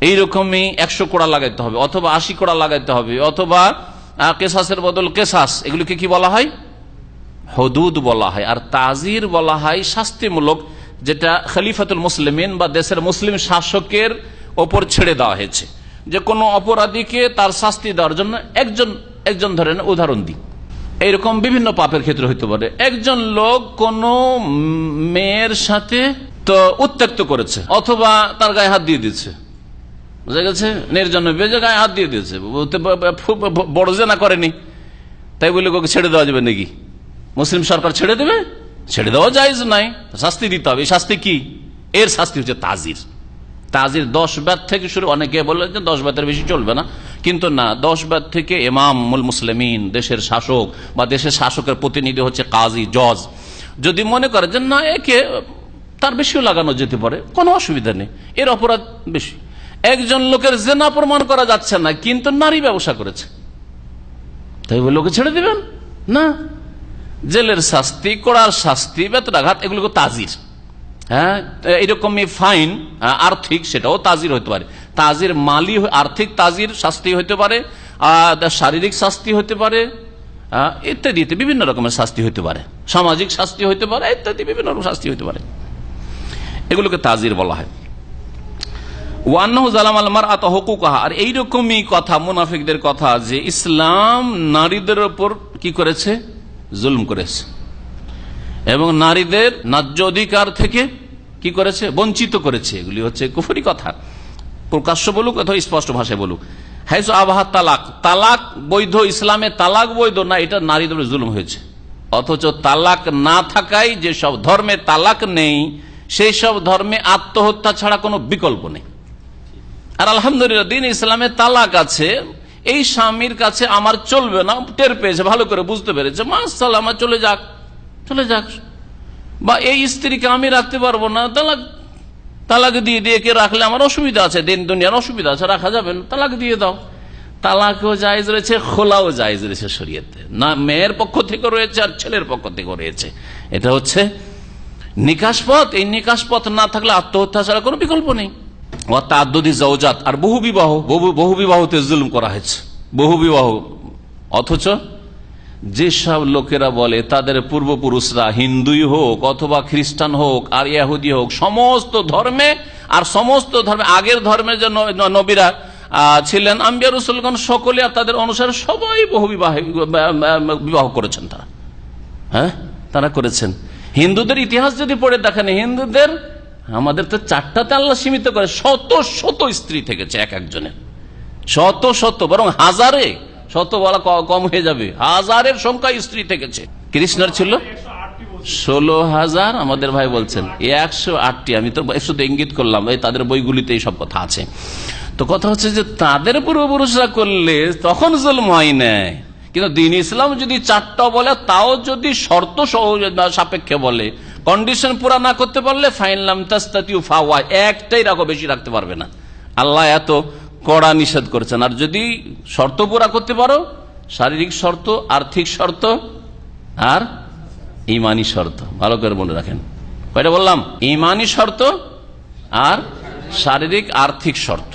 এইরকমই একশো কোড়া লাগাইতে হবে অথবা আশি কোড়া লাগাইতে হবে অথবা আহ, কেসাসের বদল কেসাস এগুলিকে কি বলা হয়? হদুদ বলা হয় আর তাজির বলা হয় শাস্তিমূলক যেটা খলিফাতুল মুসলিমিন বা দেশের মুসলিম শাসকের ওপর ছেড়ে দেওয়া হয়েছে। যে কোনো অপরাধীকে তার শাস্তি দেওয়ার জন্য একজন একজন ধরেন উদাহরণ দিই। এইরকম বিভিন্ন পাপের ক্ষেত্রে হইতে পারে। একজন লোক কোন মেয়ের সাথে তো উত্ত্যক্ত করেছে, অথবা তার গায়ে হাত দিয়ে দিচ্ছে বুঝা গেছে? নির্জনব্বী যে গায়ে হাত দিয়ে দিয়েছে। বড় জেনা করেনি। তাই বলে ওকে ছেড়ে দেওয়া যাবে নাকি? মুসলিম সরকার ছেড়ে দেবে? ছেড়ে দেওয়া যায় নাই। শাস্তি দিতে হবে। শাস্তি কি? এর শাস্তি হচ্ছে তাজির। তাজির দশ ব্যাত থেকে শুরু, অনেকে বলে যে দশ ব্যাতের বেশি চলবে না। কিন্তু না, দশ ব্যাত থেকে এমাম মুল মুসলিমিন, দেশের শাসক বা দেশের শাসকের প্রতিনিধি হচ্ছে কাজী জজ। যদি মনে করে যে না, একে তার বেশিও লাগানো যেতে পারে কোনো অসুবিধা নেই। এর অপরাধ বেশি। একজন লোকের জেনা প্রমাণ করা যাচ্ছে না কিন্তু নারী ব্যবসা করেছে। তাই বলে লোকে ছেড়ে দিবেন? না। জেলের শাস্তি কড়ার শাস্তি বেতনাঘাত এগুলোকে তাজির। হ্যাঁ এইরকমই ফাইন আহ, আর্থিক সেটাও তাজির হতে পারে। তাজির মালি আর্থিক তাজির শাস্তি হতে পারে শারীরিক শাস্তি হতে পারে আহ, ইত্যাদি ইত্যাদি বিভিন্ন রকমের শাস্তি হতে পারে। সামাজিক শাস্তি হতে পারে ইত্যাদি বিভিন্ন রকম শাস্তি হতে পারে। এগুলোকে তাজির বলা হয়। আর এইরকমই কথা মুনাফিকদের কথা যে ইসলাম নারীদের ওপর কি করেছে? করেছে। এবং নারীদের ন্যায্য অধিকার থেকে কি করেছে? বঞ্চিত করেছে। এগুলি হচ্ছে কুফরি কথা। প্রকাশ্য বলুক অথবা স্পষ্ট ভাষায় বলুক। হাইস আবাহা তালাক। তালাক বৈধ, ইসলামে তালাক বৈধ না, এটা নারীদের জুলুম হয়েছে। অথচ তালাক না থাকায় যে সব ধর্মে তালাক নেই সেই সব ধর্মে আত্মহত্যা ছাড়া কোনো বিকল্প নেই। আর আলহামদুলিল্লাহ, দিন ইসলামে তালাক আছে, এই স্বামীর কাছে আমার চলবে না, টের পেয়েছে, ভালো করে বুঝতে পেরেছে। মাসাল আমার চলে যাক চলে যাক। বা এই স্ত্রীকে আমি রাখতে পারব না, তালাক তালাক দিয়ে দিয়ে কে রাখলে আমার অসুবিধা আছে, দিন দুনিয়ার অসুবিধা আছে, রাখা যাবে না, তালাক দিয়ে দাও। তালাকও জায়জ রয়েছে, খোলাও জায়জ রয়েছে শরীয়তে। না, মেয়ের পক্ষ থেকে রয়েছে, আর ছেলের পক্ষ থেকে রয়েছে। এটা হচ্ছে নিকাশ পথ এই নিকাশ পথ না থাকলে আত্মহত্যা ছাড়া কোনো বিকল্প নেই। তাদ্দুদি জৌজাত আর বহু বিবাহ, বহু বহু বিবাহতে জুলুম করা হয়েছে। বহু বিবাহ, অথচ যেসব লোকেরা বলে, তাদের পূর্বপুরুষরা হিন্দুই হোক অথবা খ্রিস্টান হোক, আর ইয়াহুদি হোক, সমস্ত ধর্মে, আর সমস্ত ধর্মে, আগের ধর্মের যে নবীরা ছিলেন, আম্বিয়া রসুলগণ সকলে আর তাদের অনুসারে সবাই বহু বিবাহ বিবাহ করেছেন তারা। হ্যাঁ? তারা করেছেন। হিন্দুদের ইতিহাস যদি পড়ে দেখেন, হিন্দুদের, আমাদের তো চারটাতে আল্লাহ সীমিত করে, শত শত স্ত্রী থেকেছে এক একজনের শত শত, বরং হাজারে, শত বলা কম হয়ে যাবে। হাজারের সংখ্যা স্ত্রী থেকেছে। কৃষ্ণের ছিল? ষোলো হাজার, আমাদের ভাই বলছেন একশো আটটি, আমি তো শুধু ইঙ্গিত করলাম, এই তাদের বইগুলিতে এই সব কথা আছে। তো কথা হচ্ছে যে, তাদের পূর্বপুরুষরা করলে তখন জুলম হয় নাই। কিন্তু দিন ইসলাম যদি চারটা বলে, তাও যদি শর্ত সাপেক্ষে বলে কন্ডিশন পুরা না করতে পারলে ফাইনলাম তাস্তাতিউ ফাওয়া, একটাই রাখো, বেশি রাখতে পারবে না। আল্লাহ এত কড়া নিষেধ করেছেন। আর যদি শর্ত পুরা করতে পারো, শারীরিক শর্ত, আর্থিক শর্ত, আর ইমানি শর্ত। ভালো করে মনে রাখেন। কয়টা বললাম? ইমানি শর্ত আর শারীরিক, আর্থিক শর্ত।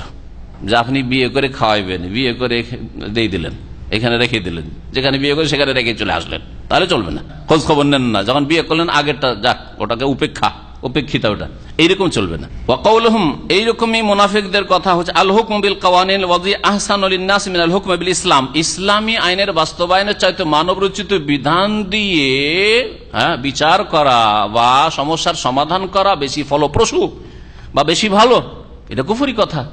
যে আপনি বিয়ে করে খাওয়াইবেন, বিয়ে করে দিয়ে দিলেন। এখানে রেখে দিলেন। যেখানে বিয়ে করে সেখানে রেখে চলে আসলেন। তাহলে চলবে না। খোঁজ খবর নেন না। যখন বিয়ে করলেন, আগেরটা যাক, ওটাকে উপেক্ষা, উপেক্ষিতা ওটা। এইরকম চলবে না। ওয়াকাউলহুম এইরকমই মুনাফিকদের কথা হচ্ছে, আল হুকম বিল কাওয়ানিল ওয়াজি আহসানুল নাস মিন আল হুকম বিল ইসলাম। ইসলামী আইনের বাস্তবায়নের চাইতে মানব রচিত বিধান দিয়ে হ্যাঁ বিচার করা বা সমস্যার সমাধান করা বেশি ফলপ্রসূ বা বেশি ভালো, এটা কুফুরি কথা।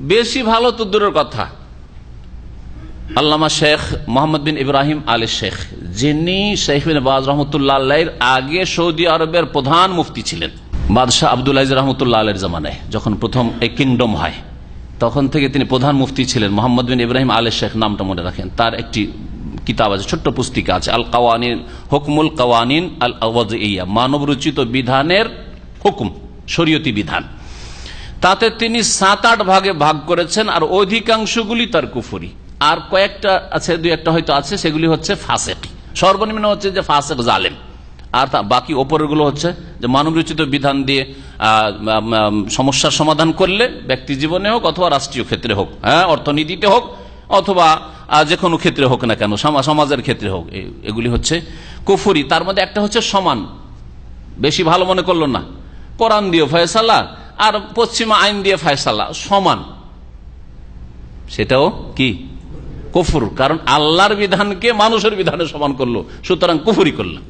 বেশি ভালো তো দূরের কথা। আল্লামা শেখ মোহাম্মদ বিন ইব্রাহিম আলী শেখ, যিনি শেখ বিন বাজ রহমতুল্লাহ আগে সৌদি আরবের প্রধান মুফতি ছিলেন। বাদশাহ আবদুল্লাহ রহমতুল্লাহ আলের জামানায় যখন প্রথম এ কিংডম হয়, তখন থেকে তিনি প্রধান মুফতি ছিলেন। মোহাম্মদ বিন ইব্রাহিম আলী শেখ নামটা মনে রাখেন। তার একটি কিতাব আছে, ছোট্ট পুস্তিকা আছে, আল কাওয়ানিন, হুকমুল কাওয়ানিন আল আওয়াজ ইয়া মানব রচিত বিধানের হুকুম, শরীয়তি বিধান। তাতে তিনি সাত আট ভাগে ভাগ করেছেন, আর অধিকাংশগুলি তার কুফুরি। আর কয়েকটা আছে, দুই একটা হয়তো আছে, সেগুলি হচ্ছে ফাসেক। সর্বনিম্ন হচ্ছে যে ফাসেক জালেম। আর তা বাকি ওপরেরগুলো হচ্ছে যে মানবরচিত বিধান দিয়ে সমস্যার সমাধান করলে ব্যক্তি জীবনে হোক অথবা রাষ্ট্রীয় ক্ষেত্রে হোক হ্যাঁ অর্থনীতিতে হোক অথবা যে কোনো ক্ষেত্রে হোক না কেন, সমা- সমাজের ক্ষেত্রে হোক এগুলি হচ্ছে কুফুরি। তার মধ্যে একটা হচ্ছে সমান। বেশি ভালো মনে করল না। কোরআন দিয়ে ফয়সালা আর পশ্চিমা আইন দিয়ে ফয়সালা, সমান। সেটাও কি? কুফুর, কারণ আল্লাহর বিধানকে মানুষের বিধানে সমান করল, সুতরাং কুফুরি করলাম।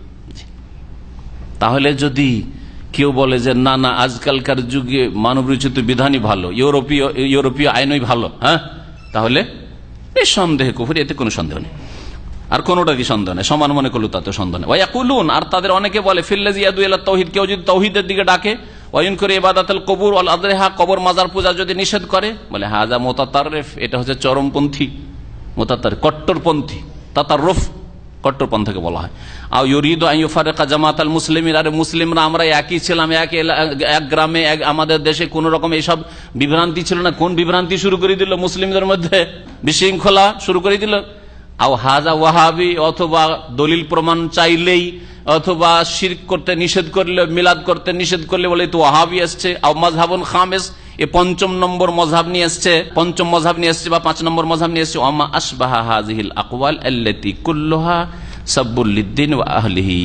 তাহলে যদি কেউ বলে যে, না না, আজকালকার যুগে মানব রচিত বিধানই ভালো, ইউরোপীয় ইউরোপীয় আইনই ভালো হ্যাঁ? তাহলে নিঃসন্দেহে কুফুরি, এতে কোনো সন্দেহ নেই। আর কোনোটা কি সন্দেহ নেই? সমান মনে করল তাতে সন্দেহ নেই। ওয়াকুলুন আর তাদের অনেকে বলে ফিল্লাজি ইয়াদু ইলা তৌহিদ কেউ যদি তৌহিদের দিকে ডাকে ওয়াইন করে ইবাদাতুল কবুর আল আদরেহা কবর মাজার পূজা যদি নিষেধ করে, বলে হাজা মোতাতারেফ এটা হচ্ছে চরমপন্থী। মোতাতার কট্টরপন্থী, তাতাররফ কট্টরপন্থাকে বলা হয়। আর ইউরিদ আইফারেকা জামাত আল মুসলিমের আরে মুসলিমরা, আমরা একই ছিলাম এক এক গ্রামে, এক, আমাদের দেশে কোন রকম এইসব বিভ্রান্তি ছিল না। কোন বিভ্রান্তি শুরু করে দিল? মুসলিমদের মধ্যে বিশৃঙ্খলা শুরু করে দিল। আও হাজা ওয়াহাবি অথবা দলিল প্রমাণ চাইলেই অথবা শির করতে নিষেধ করলে, মিলাদ করতে নিষেধ করলে বলে তো ওয়াহাবি আসছে আও মজহাবুন খামেস এ পঞ্চম নম্বর মজাব নিয়ে এসছে, পঞ্চম মজাব নিয়ে এসছে বা পাঁচ নম্বর মজাব নিয়ে এসছে ওমা আসবাহা হাজিহিল আকওয়াল আল্লাতি কুল্লুহা সাব্বুল্লিদ্দিন আহলিহি।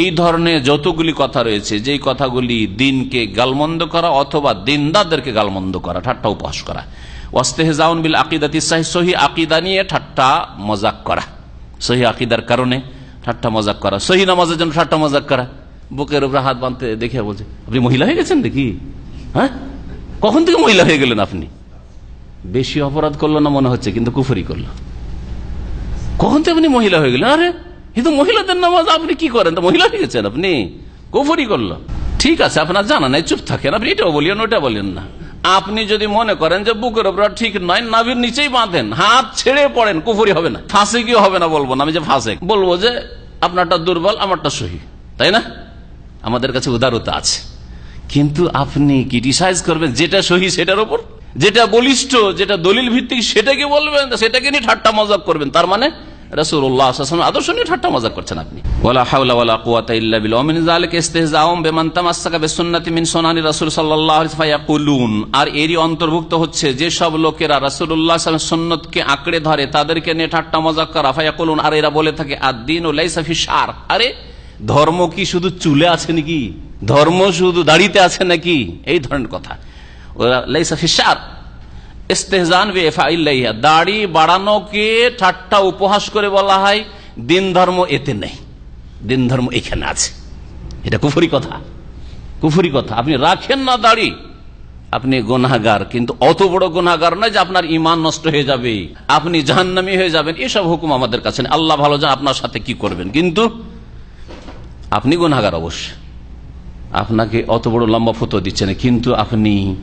এই ধরনের যতগুলি কথা রয়েছে, যেই কথাগুলি দিনকে গালমন্দ করা অথবা দিনদারদেরকে গালমন্দ করা, ঠাট্টা উপহাস করা। ওয়াস্তেহজাউন বিল আকিদাতি সাহি, সহি আকিদা নিয়ে ঠাট্টা মজাক করা। সহি আকিদার কারণে ঠাট্টা মজাক করা। সহি নামাজের জন্য ঠাট্টা মজাক করা। বুকের উপরে হাত বাঁধতে দেখে বলছে, আপনি মহিলা হয়ে গেছেন দেখি হ্যাঁ? কখন থেকে মহিলা হয়ে গেলেন আপনি? বেশি অপরাধ করল না মনে হচ্ছে, কিন্তু কুফরি করল। কখন থেকে আপনি মহিলা হয়ে গেলেন? আরে কিন্তু মহিলাদের নামাজ, আপনি কি করেন? তো মহিলা হয়ে গেছেন আপনি। কুফরি করল। ঠিক আছে, আপনার জানা নাই, চুপ থাকেন। আপনি এটাও বলিয়েন ওটা বলেন না। আপনি যদি মনে করেন যে বুকের উপর ঠিক নয় নাভির নিচেই বাঁধেন, হাত ছেড়ে পড়েন, কুফরি হবে না। ফাঁসে কি হবে না বলব না, আমি যে ফাঁসে। বলব যে, আপনারটা দুর্বল, আমারটা সহি। তাই না? আমাদের কাছে উদারতা আছে। কিন্তু আপনি ক্রিটিসাইজ করবেন? যেটা সহি সেটার উপর? যেটা বলিষ্ঠ, যেটা দলিল ভিত্তিক সেটাকে বলবেন সেটাকে নিয়ে ঠাট্টা মজাক করবেন। তার মানে আদর্শ নিয়ে ঠাট্টা মজাক করছেন আপনি। আর এরই অন্তর্ভুক্ত হচ্ছে আঁকড়ে ধরে, তাদেরকে নিয়ে ঠাট্টা মজাক করা আর এরা বলে থাকে শার আরে, ধর্ম কি শুধু চুলে আছে নাকি? ধর্ম শুধু দাড়িতে আছে নাকি? এই ধরনের কথা। ইস্তেহজান দাড়ি বাড়ানোকে ঠাট্টা উপহাস করে বলা হয়, দিন ধর্ম এতে নেই। দিন ধর্ম এখানে আছে। এটা কুফুরি কথা। কুফুরি কথা। আপনি রাখেন না দাড়ি। আপনি গোনাগার কিন্তু অত বড় গোনাগার নয় যে আপনার ইমান নষ্ট হয়ে যাবে, আপনি জাহান্নামি হয়ে যাবেন। এসব হুকুম আমাদের কাছে আল্লাহ ভালো জান আপনার সাথে কি করবেন। কিন্তু আপনি গুনাগার অবশ্য আপনাকে অত বড় লম্বা ফতো দিচ্ছে না। কিন্তু আপনি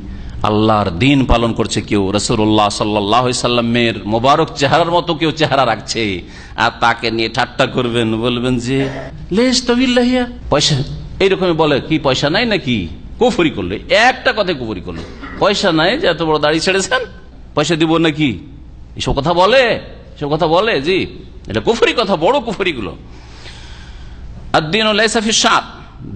আল্লাহর দিন পালন করছে কেউ। রসুল্লাহ সাল্লাহ সাল্লামের মোবারক চেহারার মতো কেউ চেহারা রাখছে। আর তাকে নিয়ে ঠাট্টা করবেন, বলবেন যে, লেস তবিল্লাহিয়া পয়সা, এইরকমই বলে, কি পয়সা নাই নাকি? কুফরি করল। একটা কথাই কুফরি করল। পয়সা নাই যে এত বড় দাড়ি ছেড়েছেন? পয়সা দিব নাকি? এসব কথা বলে, এসব কথা বলে, জি। এটা কুফরি কথা, বড় কুফরিগুলো।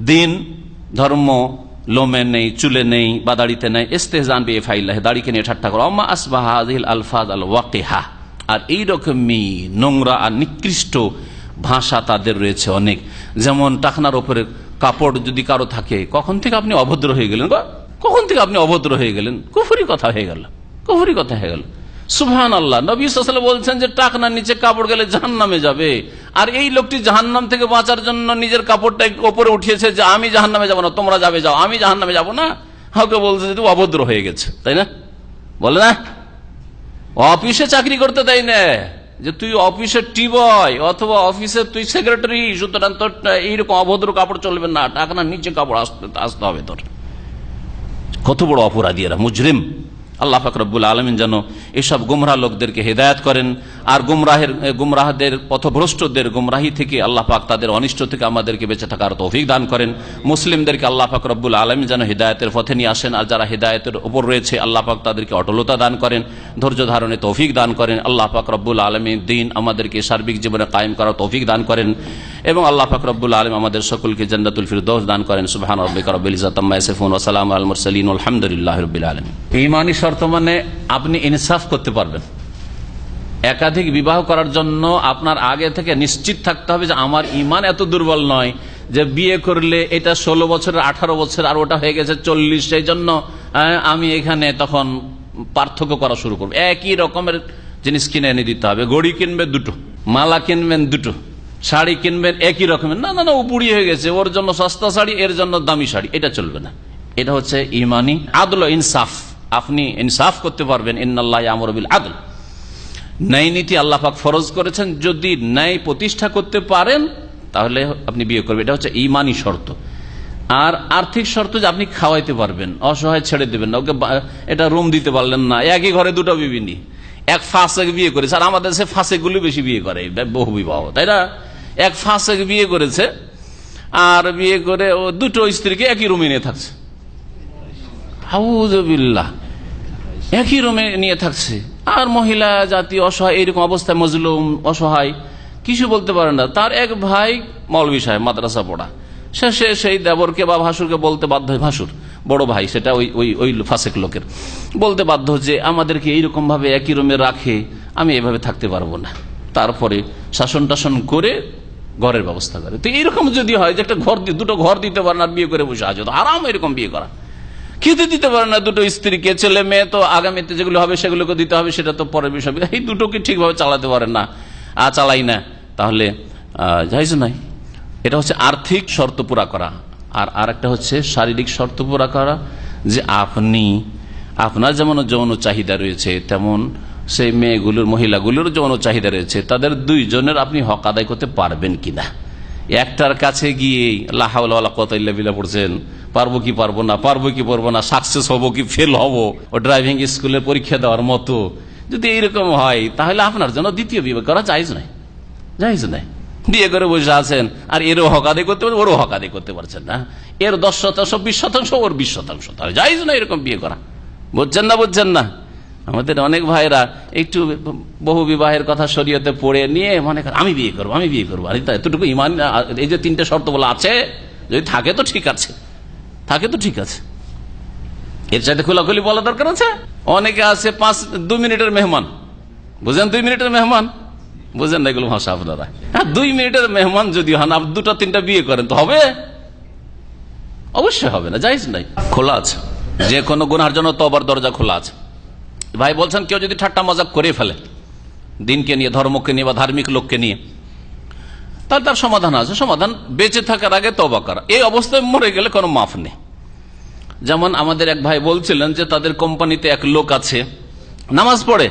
দিন ধর্ম লোমে নেই চুলে নেই বা দাড়িতে নেই ইস্তেহজান বি ফাইল্লাহ দাড়িকে নিয়ে ঠাট্টা করো আম্মা আসবাহ আলফাজ আল ওয়াকেহা আর এই এইরকমই নোংরা আর নিকৃষ্ট ভাষা তাদের রয়েছে অনেক যেমন টাকনার ওপরে কাপড় যদি কারও থাকে কখন থেকে আপনি অভদ্র হয়ে গেলেন? কখন থেকে আপনি অভদ্র হয়ে গেলেন কুফুরি কথা হয়ে গেল কুফুরি কথা হয়ে গেল সুবহান আল্লাহ নবী সাল্লাল্লাহু বলছেন যে টাকনার নিচে কাপড় গেলে জাহান নামে যাবে। আর এই লোকটি জাহান্নাম থেকে বাঁচার জন্য নিজের কাপড়টা ওপরে উঠিয়েছে যে, আমি জাহান নামে যাব না, তোমরা যাবে, যাও। আমি জাহান নামে যাব না। হাউকে বলছে যে অভদ্র হয়ে গেছে। তাই না? বলে না? অফিসে চাকরি করতে দেয় না। যে, তুই অফিসের টি বয় অথবা অফিসের তুই সেক্রেটারি, সুতরাং তোর, এইরকম অভদ্র কাপড় চলবে না। টাকনার নিচে কাপড় আসতে আসতে হবে তোর। কত বড় অপরাধী এরা, মুজরিম। আল্লাহ ফাকরবুল আলমিন যেন এসব গুমরাহ লোকদেরকে হেদায়ত করেন। আর গুমরাহের গুমরাহদের পথভ্রষ্টদের গুমরাহি থেকে আল্লাহ পাক তাদের অনিষ্ট থেকে আমাদেরকে বেঁচে থাকার তৌফিক দান করেন। মুসলিমদেরকে আল্লাহ ফাকরবুল আলমী যেন হেদায়তের পথে নিয়ে আসেন। আর যারা হেদায়তের ওপর রয়েছে, আল্লাহ পাক তাদেরকে অটলতা দান করেন, ধৈর্য ধারণে তৌফিক দান করেন। আল্লাহ পাক রব্বুল আলমী দিন আমাদেরকে সার্বিক জীবনে কায়েম করার তৌফিক দান করেন। এবং আল্লাহ পাক রব্বুল আলম আমাদের সকলকে জান্নাতুল ফিরদৌস দান করেন। আলামিন। ঈমানি শর্ত মানে আপনি ইনসাফ করতে পারবেন। একাধিক বিবাহ করার জন্য আপনার আগে থেকে নিশ্চিত থাকতে হবে যে আমার ইমান এত দুর্বল নয় যে বিয়ে করলে এটা ষোলো বছরের আঠারো বছর আর ওটা হয়ে গেছে চল্লিশ। সেই জন্য আহ, আমি এখানে তখন পার্থক্য করা শুরু করব। একই রকমের জিনিস কিনে এনে দিতে হবে। গড়ি কিনবে দুটো মালা কিনবেন দুটো। শাড়ি কিনবেন, একই রকমের। না না না, ও বুড়ি হয়ে গেছে, ওর জন্য সস্তা শাড়ি, এর জন্য দামি শাড়ি, এটা চলবে না। এটা হচ্ছে ইমানি আদল ইনসাফ। আপনি ইনসাফ করতে পারবেন, ইন্নাল্লাহ আমরবিল আদল। ন্যায় নীতি আল্লাহ পাক ফরজ করেছেন, যদি ন্যায় প্রতিষ্ঠা করতে পারেন, তাহলে আপনি বিয়ে করবেন। এটা হচ্ছে ইমানি শর্ত। আর আর্থিক শর্ত যে আপনি খাওয়াইতে পারবেন, অসহায় ছেড়ে দেবেন না। ওকে এটা রুম দিতে পারলেন না, একই ঘরে দুটো বিবিনি। এক ফাঁসে বিয়ে করেছে, আর আমাদের সে ফাঁসেগুলি বেশি বিয়ে করে বহু বিবাহ তাই না? এক ফাঁসে বিয়ে করেছে, আর বিয়ে করে ও দুটো স্ত্রীকে একই রুমে নিয়ে থাকছে। একই রুমে নিয়ে থাকছে। আর মহিলা, জাতি অসহায়, এইরকম অবস্থায় মজলুম, অসহায়, কিছু বলতে পারে না। তার এক ভাই মৌলবি সাহেব, মাদ্রাসা পড়া। শেষে সেই দেবরকে বা ভাসুরকে বলতে বাধ্য ভাসুর, বড় ভাই, সেটা ওই ওই ওই ফাঁসেক লোকের। বলতে বাধ্য যে, আমাদেরকে এইরকম ভাবে একই রুমে রাখে, আমি এভাবে থাকতে পারব না। তারপরে শাসন টাসন করে ঘরের ব্যবস্থা করে। তো এইরকম যদি হয় যে একটা ঘর দুটো ঘর দিতে পারেন আর বিয়ে করে বসে আছে, তো আরাম এরকম বিয়ে করা। খেতে দিতে পারে না দুটো স্ত্রীকে ছেলে, মেয়ে, তো আগামীতে যেগুলো হবে সেগুলোকে দিতে হবে, সেটা তো পরের বিষয়। এই দুটোকে ঠিকভাবে চালাতে পারে না। আ, চালাই না। তাহলে যাইজ নাই। এটা হচ্ছে আর্থিক শর্ত পুরা করা। আর আরেকটা হচ্ছে শারীরিক শর্ত পুরা করা যে আপনি, আপনার যেমন যৌন চাহিদা রয়েছে, তেমন সেই মেয়েগুলোর, মহিলাগুলোর যৌন চাহিদা রয়েছে। তাদের দুইজনের আপনি হক আদায় করতে পারবেন কিনা? একটার কাছে গিয়ে লাহাউলা কত বিলা পড়ছেন, পারব কি পারব না, পারব কি পারব না সাকসেস হব কি ফেল হব, ও ড্রাইভিং স্কুলের পরীক্ষা দেওয়ার মতো। যদি এইরকম হয়, তাহলে আপনার জন্য দ্বিতীয় বিয়ে করা যাইজ নাই যাইজ নাই বিয়ে করে বসে আছেন, আর এরও হক আদায় করতে পারছেন, ওরও হক আদায় করতে পারছেন না। এর দশ শতাংশ, বিশ শতাংশ, ওর বিশ শতাংশ। তাহলে যাইজ না এরকম বিয়ে করা। বুঝছেন না বুঝছেন না? আমাদের অনেক ভাইরা একটু বহু বিবাহের কথা শরীয়তে পড়ে নিয়ে মনে করেন আমি বিয়ে করব, আমি বিয়ে করব। আর এতটুকু ইমান, এই যে তিনটে শর্ত বলা আছে, যদি থাকে তো ঠিক আছে। থাকে তো ঠিক আছে। এর সাথে খোলাখুলি বলা দরকার আছে? অনেকে আছে পাঁচ, দুই মিনিটের মেহমান। বুঝেন দুই মিনিটের মেহমান? বুঝেন না এগুলো ভাষা আপনারা। হ্যাঁ দুই মিনিটের মেহমান যদি হন আপনি দুটো তিনটা বিয়ে করেন, তো হবে? অবশ্যই হবে না যাইজ নাই। খোলা আছে। যে কোনো গুনার জন্য তবার দরজা খোলা আছে। ভাই বলছেন, কেউ যদি ঠাট্টা মজাক করে ফেলে, দিনকে নিয়ে, ধর্মকে নিয়ে বা ধার্মিক লোককে নিয়ে, তাহলে তার সমাধান আছে। সমাধান বেঁচে থাকার আগে তবা করা। এই অবস্থায় মরে গেলে কোনো মাফ নেই। যেমন আমাদের এক ভাই বলছিলেন যে, তাদের কোম্পানিতে এক লোক আছে, নামাজ পড়ে,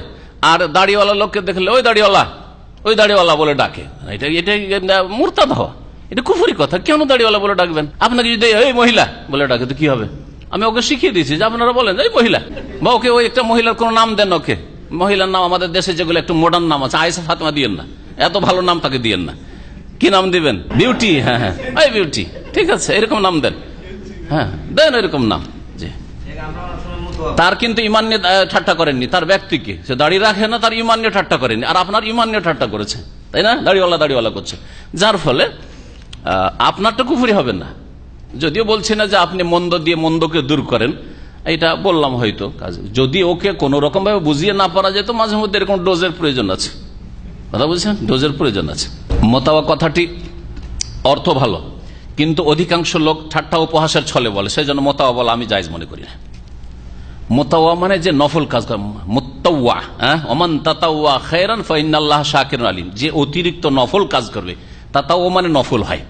আর দাড়িওয়ালা লোককে দেখলে, ওই দাড়িওয়ালা ওই দাড়িওয়ালা বলে ডাকে। এটা এটা মুরতাদ হওয়া। এটা কুফুরি কথা। কেন দাড়িওয়ালা বলে ডাকবেন? আপনাকে যদি, এই মহিলা বলে ডাকে, তো কি হবে? আমি ওকে শিখিয়ে দিয়েছি যে আপনারা বলেন এই মহিলা, বা ওকে ওই একটা মহিলার কোন নাম দেন ওকে। মহিলার নাম আমাদের দেশে যেগুলো একটু মডার্ন নাম আছে আয়সা ফাতমা দিয়েন না। এত ভালো নাম তাকে দিয়েন না। কি নাম দিবেন? বিউটি হ্যাঁ হ্যাঁ। এই বিউটি ঠিক আছে, এরকম নাম দেন। হ্যাঁ দেন এরকম নাম তার কিন্তু ইমান নিয়ে ঠাট্টা করেননি, তার ব্যক্তিকে। সে দাড়ি রাখে না, তার ইমান নিয়ে ঠাট্টা করেনি। আর আপনার ইমান নিয়ে ঠাট্টা করেছে, তাই না? দাড়িওয়ালা দাড়িওয়ালা করছে। যার ফলে আপনারটা কুফুরি হবে না। যদিও বলছি না যে আপনি মন্দ দিয়ে মন্দকে দূর করেন, এটা বললাম হয়তো কাজে। যদি ওকে কোন রকম ভাবে বুঝিয়ে না পারা যায়, তো মাঝে মধ্যে এরকম ডোজের প্রয়োজন আছে। কথা বলছেন ডোজের প্রয়োজন আছে। মোতাবা কথাটি অর্থ ভালো, কিন্তু অধিকাংশ লোক ঠাট্টা উপহাসের ছলে বলে, সেই জন্য মোতাবা বলা আমি জায়জ মনে করি না। মোতাওয়া মানে যে নফল কাজ করে হ্যাঁ? অমান ফাইনাল্লাহ যে অতিরিক্ত নফল কাজ করবে তাতাও মানে নফল হয়।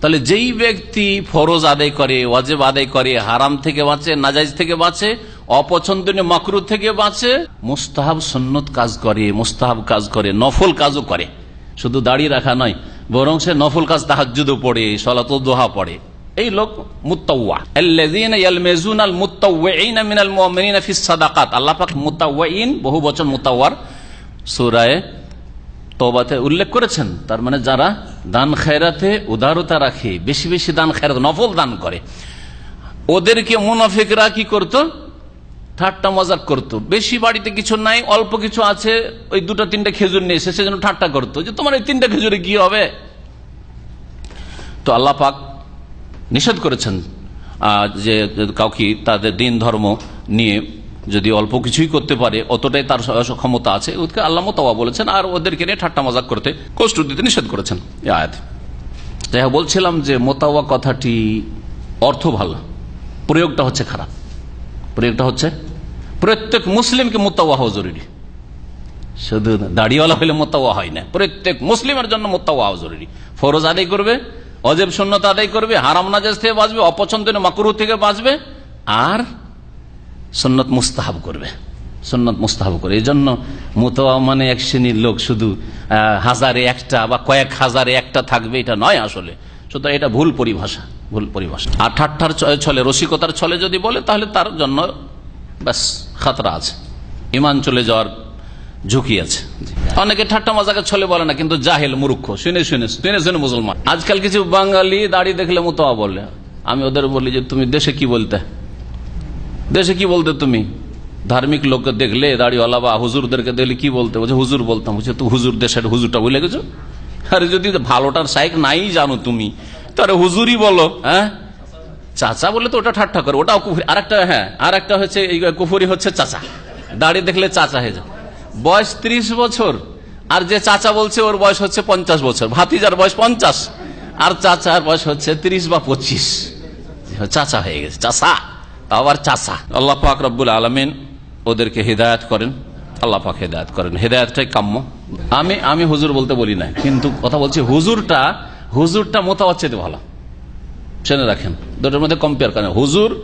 তাহলে যেই ব্যক্তি ফরজ আদায় করে, ওয়াজেব আদায় করে, হারাম থেকে বাঁচে, নাজাইজ থেকে বাঁচে, অপছন্দনীয় মাকরু থেকে বাঁচে, মুস্তাহাব সন্নত কাজ করে, মুস্তাহাব কাজ করে, নফল কাজও করে। শুধু দাড়ি রাখা নয়, বরং সে নফল কাজ তাহাজুদও পড়ে, সলাত দোহা পড়ে। এই লোক মুত্তাওয়া। আল্লাযীনা ইয়ালমিজুনা আল মুত্তাওয়িনা মিনাল মুমিনিনা ফিস সাদাকাত। আল্লাহ পাক মুত্তাওয়িন বহু উল্লেখ করেছেন। তার মানে যারা দান খেরাতে উদারতা রাখে, বেশি বেশি দান খেরাত, নফল দান করে। ওদেরকে মুনাফিকরা কি করত? ঠাট্টা মজাক করত। বেশি বাড়িতে কিছু নাই, অল্প কিছু আছে, ওই দুটো তিনটা খেজুর নিয়ে এসে সেজন্য ঠাট্টা করতো। যে তোমার এই তিনটা খেজুরে কি হবে? তো আল্লাহ পাক নিষেধ করেছেন যে কাউকে তাদের দিন ধর্ম নিয়ে যদি অল্প কিছুই করতে পারে অতটাই তার ক্ষমতা আছে। ওদেরকে আল্লাহ মোতাওয়া বলেছেন আর ওদেরকে নিয়ে ঠাট্টা মজাক করতে কষ্ট দিতে নিষেধ করেছেন। আয়াত। যাই হোক, বলছিলাম যে মোতাওয়া কথাটি অর্থ ভালো প্রয়োগটা হচ্ছে খারাপ। প্রয়োগটা হচ্ছে প্রত্যেক মুসলিমকে মোতাওয়া হওয়া জরুরি। শুধু দাড়িওয়ালা হলে মোত্তাওয়া হয় না প্রত্যেক মুসলিমের জন্য মোত্তাওয়া জরুরি। ফরজ আদায় করবে অজেব শূন্যত আদায় করবে হারাম নাজাজ থেকে বাঁচবে অপছন্দনীয় মাকরু থেকে বাঁচবে আর সন্নত মুস্তাহাব করবে। সন্নত মুস্তাহাব করে এই জন্য মোতোয়া মানে এক শ্রেণির লোক শুধু হাজারে একটা বা কয়েক হাজারে একটা থাকবে, এটা নয় আসলে। সুতরাং এটা ভুল পরিভাষা ভুল পরিভাষা। আর ঠাট্টার ছলে, রসিকতার ছলে যদি বলে, তাহলে তার জন্য ব্যাস, খাতরা আছে। ইমান চলে যাওয়ার ঝুঁকি আছে। অনেকে ঠাট্টা মজাকে ছলে বলে না, কিন্তু জাহেল মূর্খ। শুনে শুনে শুনে শুনে মুসলমান। আজকাল কিছু বাঙালি দাড়ি দেখলে মোতোয়া বলে। আমি ওদের বলি যে, তুমি দেশে কি বলতে? দেশে কি বলতে তুমি? ধার্মিক লোককে দেখলে দাড়িওয়ালা বা হুজুরদেরকে দেখলে কি বলতে? বলছে, হুজুর বলতাম। বলছে, তো হুজুর দেশের হুজুরটা বলে গেছো? আরে, যদি ভালোটার সাইক নাই জানো তুমি তাহলে হুজুরই বলো হ্যাঁ? চাচা বলে তো ওটা ঠাট্টা করে, ওটাও কুফুরি। আর একটা হ্যাঁ আর একটা হচ্ছে কুফুরি হচ্ছে চাচা। দাড়ি দেখলে চাচা হয়ে যায় বয়স ত্রিশ বছর, আর যে চাচা বলছে ওর বয়স হচ্ছে পঞ্চাশ বছর, ভাতিজার বয়স পঞ্চাশ, আর চাচার বয়স হচ্ছে ত্রিশ বা পঁচিশ। চাচা হয়ে গেছে, চাচা। আবার চাচা আল্লাহ পাক রব্বুল আলমিন ওদেরকে হেদায়ত করেন। আল্লাহ পাক হেদায়ত করেন। হেদায়তটাই কাম্য। আমি আমি হুজুর বলতে বলি না কিন্তু কথা বলছি হুজুরটা হুজুরটা মোতাবাদ চেতে ভালো। শুনে রাখেন, দুটোর মধ্যে কম্পেয়ার করেন। হুজুর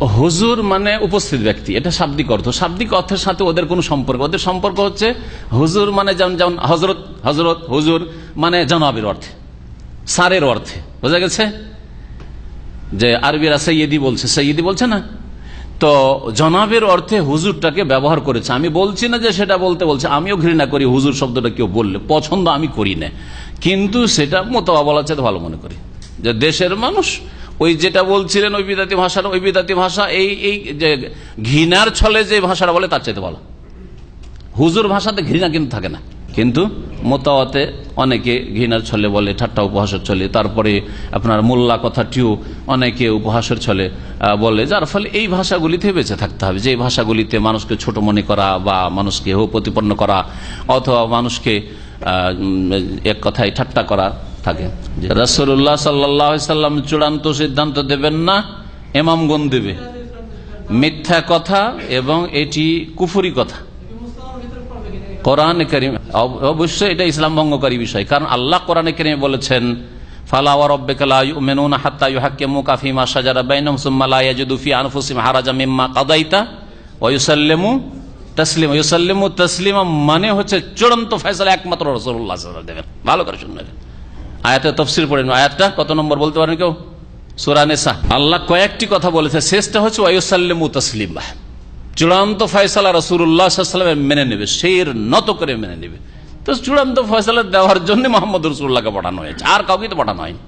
হুজুর মানে উপস্থিত ব্যক্তি। এটা শাব্দিক অর্থ। শাব্দিক অর্থের সাথে ওদের কোনো সম্পর্ক। ওদের সম্পর্ক হচ্ছে হুজুর মানে যেমন যেমন হজরত হজরত হুজুর মানে জনাবের অর্থে সারের অর্থে। বোঝা গেছে? যে আরবিরা সৈয়দি বলছে সৈয়দি বলছে না? তো জনাবের অর্থে হুজুরটাকে ব্যবহার করেছে। আমি বলছি না যে সেটা বলতে বলছে, আমিও ঘৃণা করি, হুজুর শব্দটা কেউ বললে, পছন্দ আমি করি না। কিন্তু সেটা মোতাবা বলার চাইতে ভালো মনে করি। যে দেশের মানুষ, ওই যেটা বলছিলেন ওই বিদাতি ভাষার ওই বিদাতি ভাষা, এই এই যে ঘৃণার ছলে যে ভাষাটা বলে, তার চাইতে ভালো। হুজুর ভাষাতে ঘৃণা কিন্তু থাকে না। কিন্তু মোতাওয়াতে অনেকে ঘৃণার ছলে বলে, ঠাট্টা উপহাসের ছলে। তারপরে আপনার মোল্লা কথাটিও অনেকে উপহাসের ছলে বলে। যার ফলে এই ভাষাগুলিতে বেঁচে থাকতে হবে। যে ভাষাগুলিতে মানুষকে ছোট মনে করা বা মানুষকে হো প্রতিপন্ন করা অথবা মানুষকে এক কথায় ঠাট্টা করা থাকে। রাসুল্লাহ সাল্লাম চূড়ান্ত সিদ্ধান্ত দেবেন না এমামগণ দেবে। মিথ্যা কথা এবং এটি কুফুরি কথা। কোরআন করিম, অব- অবশ্যই এটা ইসলাম ভঙ্গকারী বিষয়। কারণ আল্লাহ কোরআন করিমে বলেছেন মানে হচ্ছে চূড়ান্ত ফয়সালা একমাত্র দেবেন ভালো করে শুনবেন তফসির পড়েন আয়াতটা কত নম্বর বলতে পারেন কেউ? সূরা নিসা। আল্লাহ কয়েকটি কথা বলেছে। শেষটা হচ্ছে ওয়া তসলিম তাসলিমা। চূড়ান্ত ফয়সালা রসুল্লাহামের মেনে নেবে, শের নত করে মেনে নেবে। তো চূড়ান্ত ফয়সালা দেওয়ার জন্য মোহাম্মদ রসুল্লাহকে পাঠানো হয়েছে, আর কাউকে তো পাঠানো হয়নি।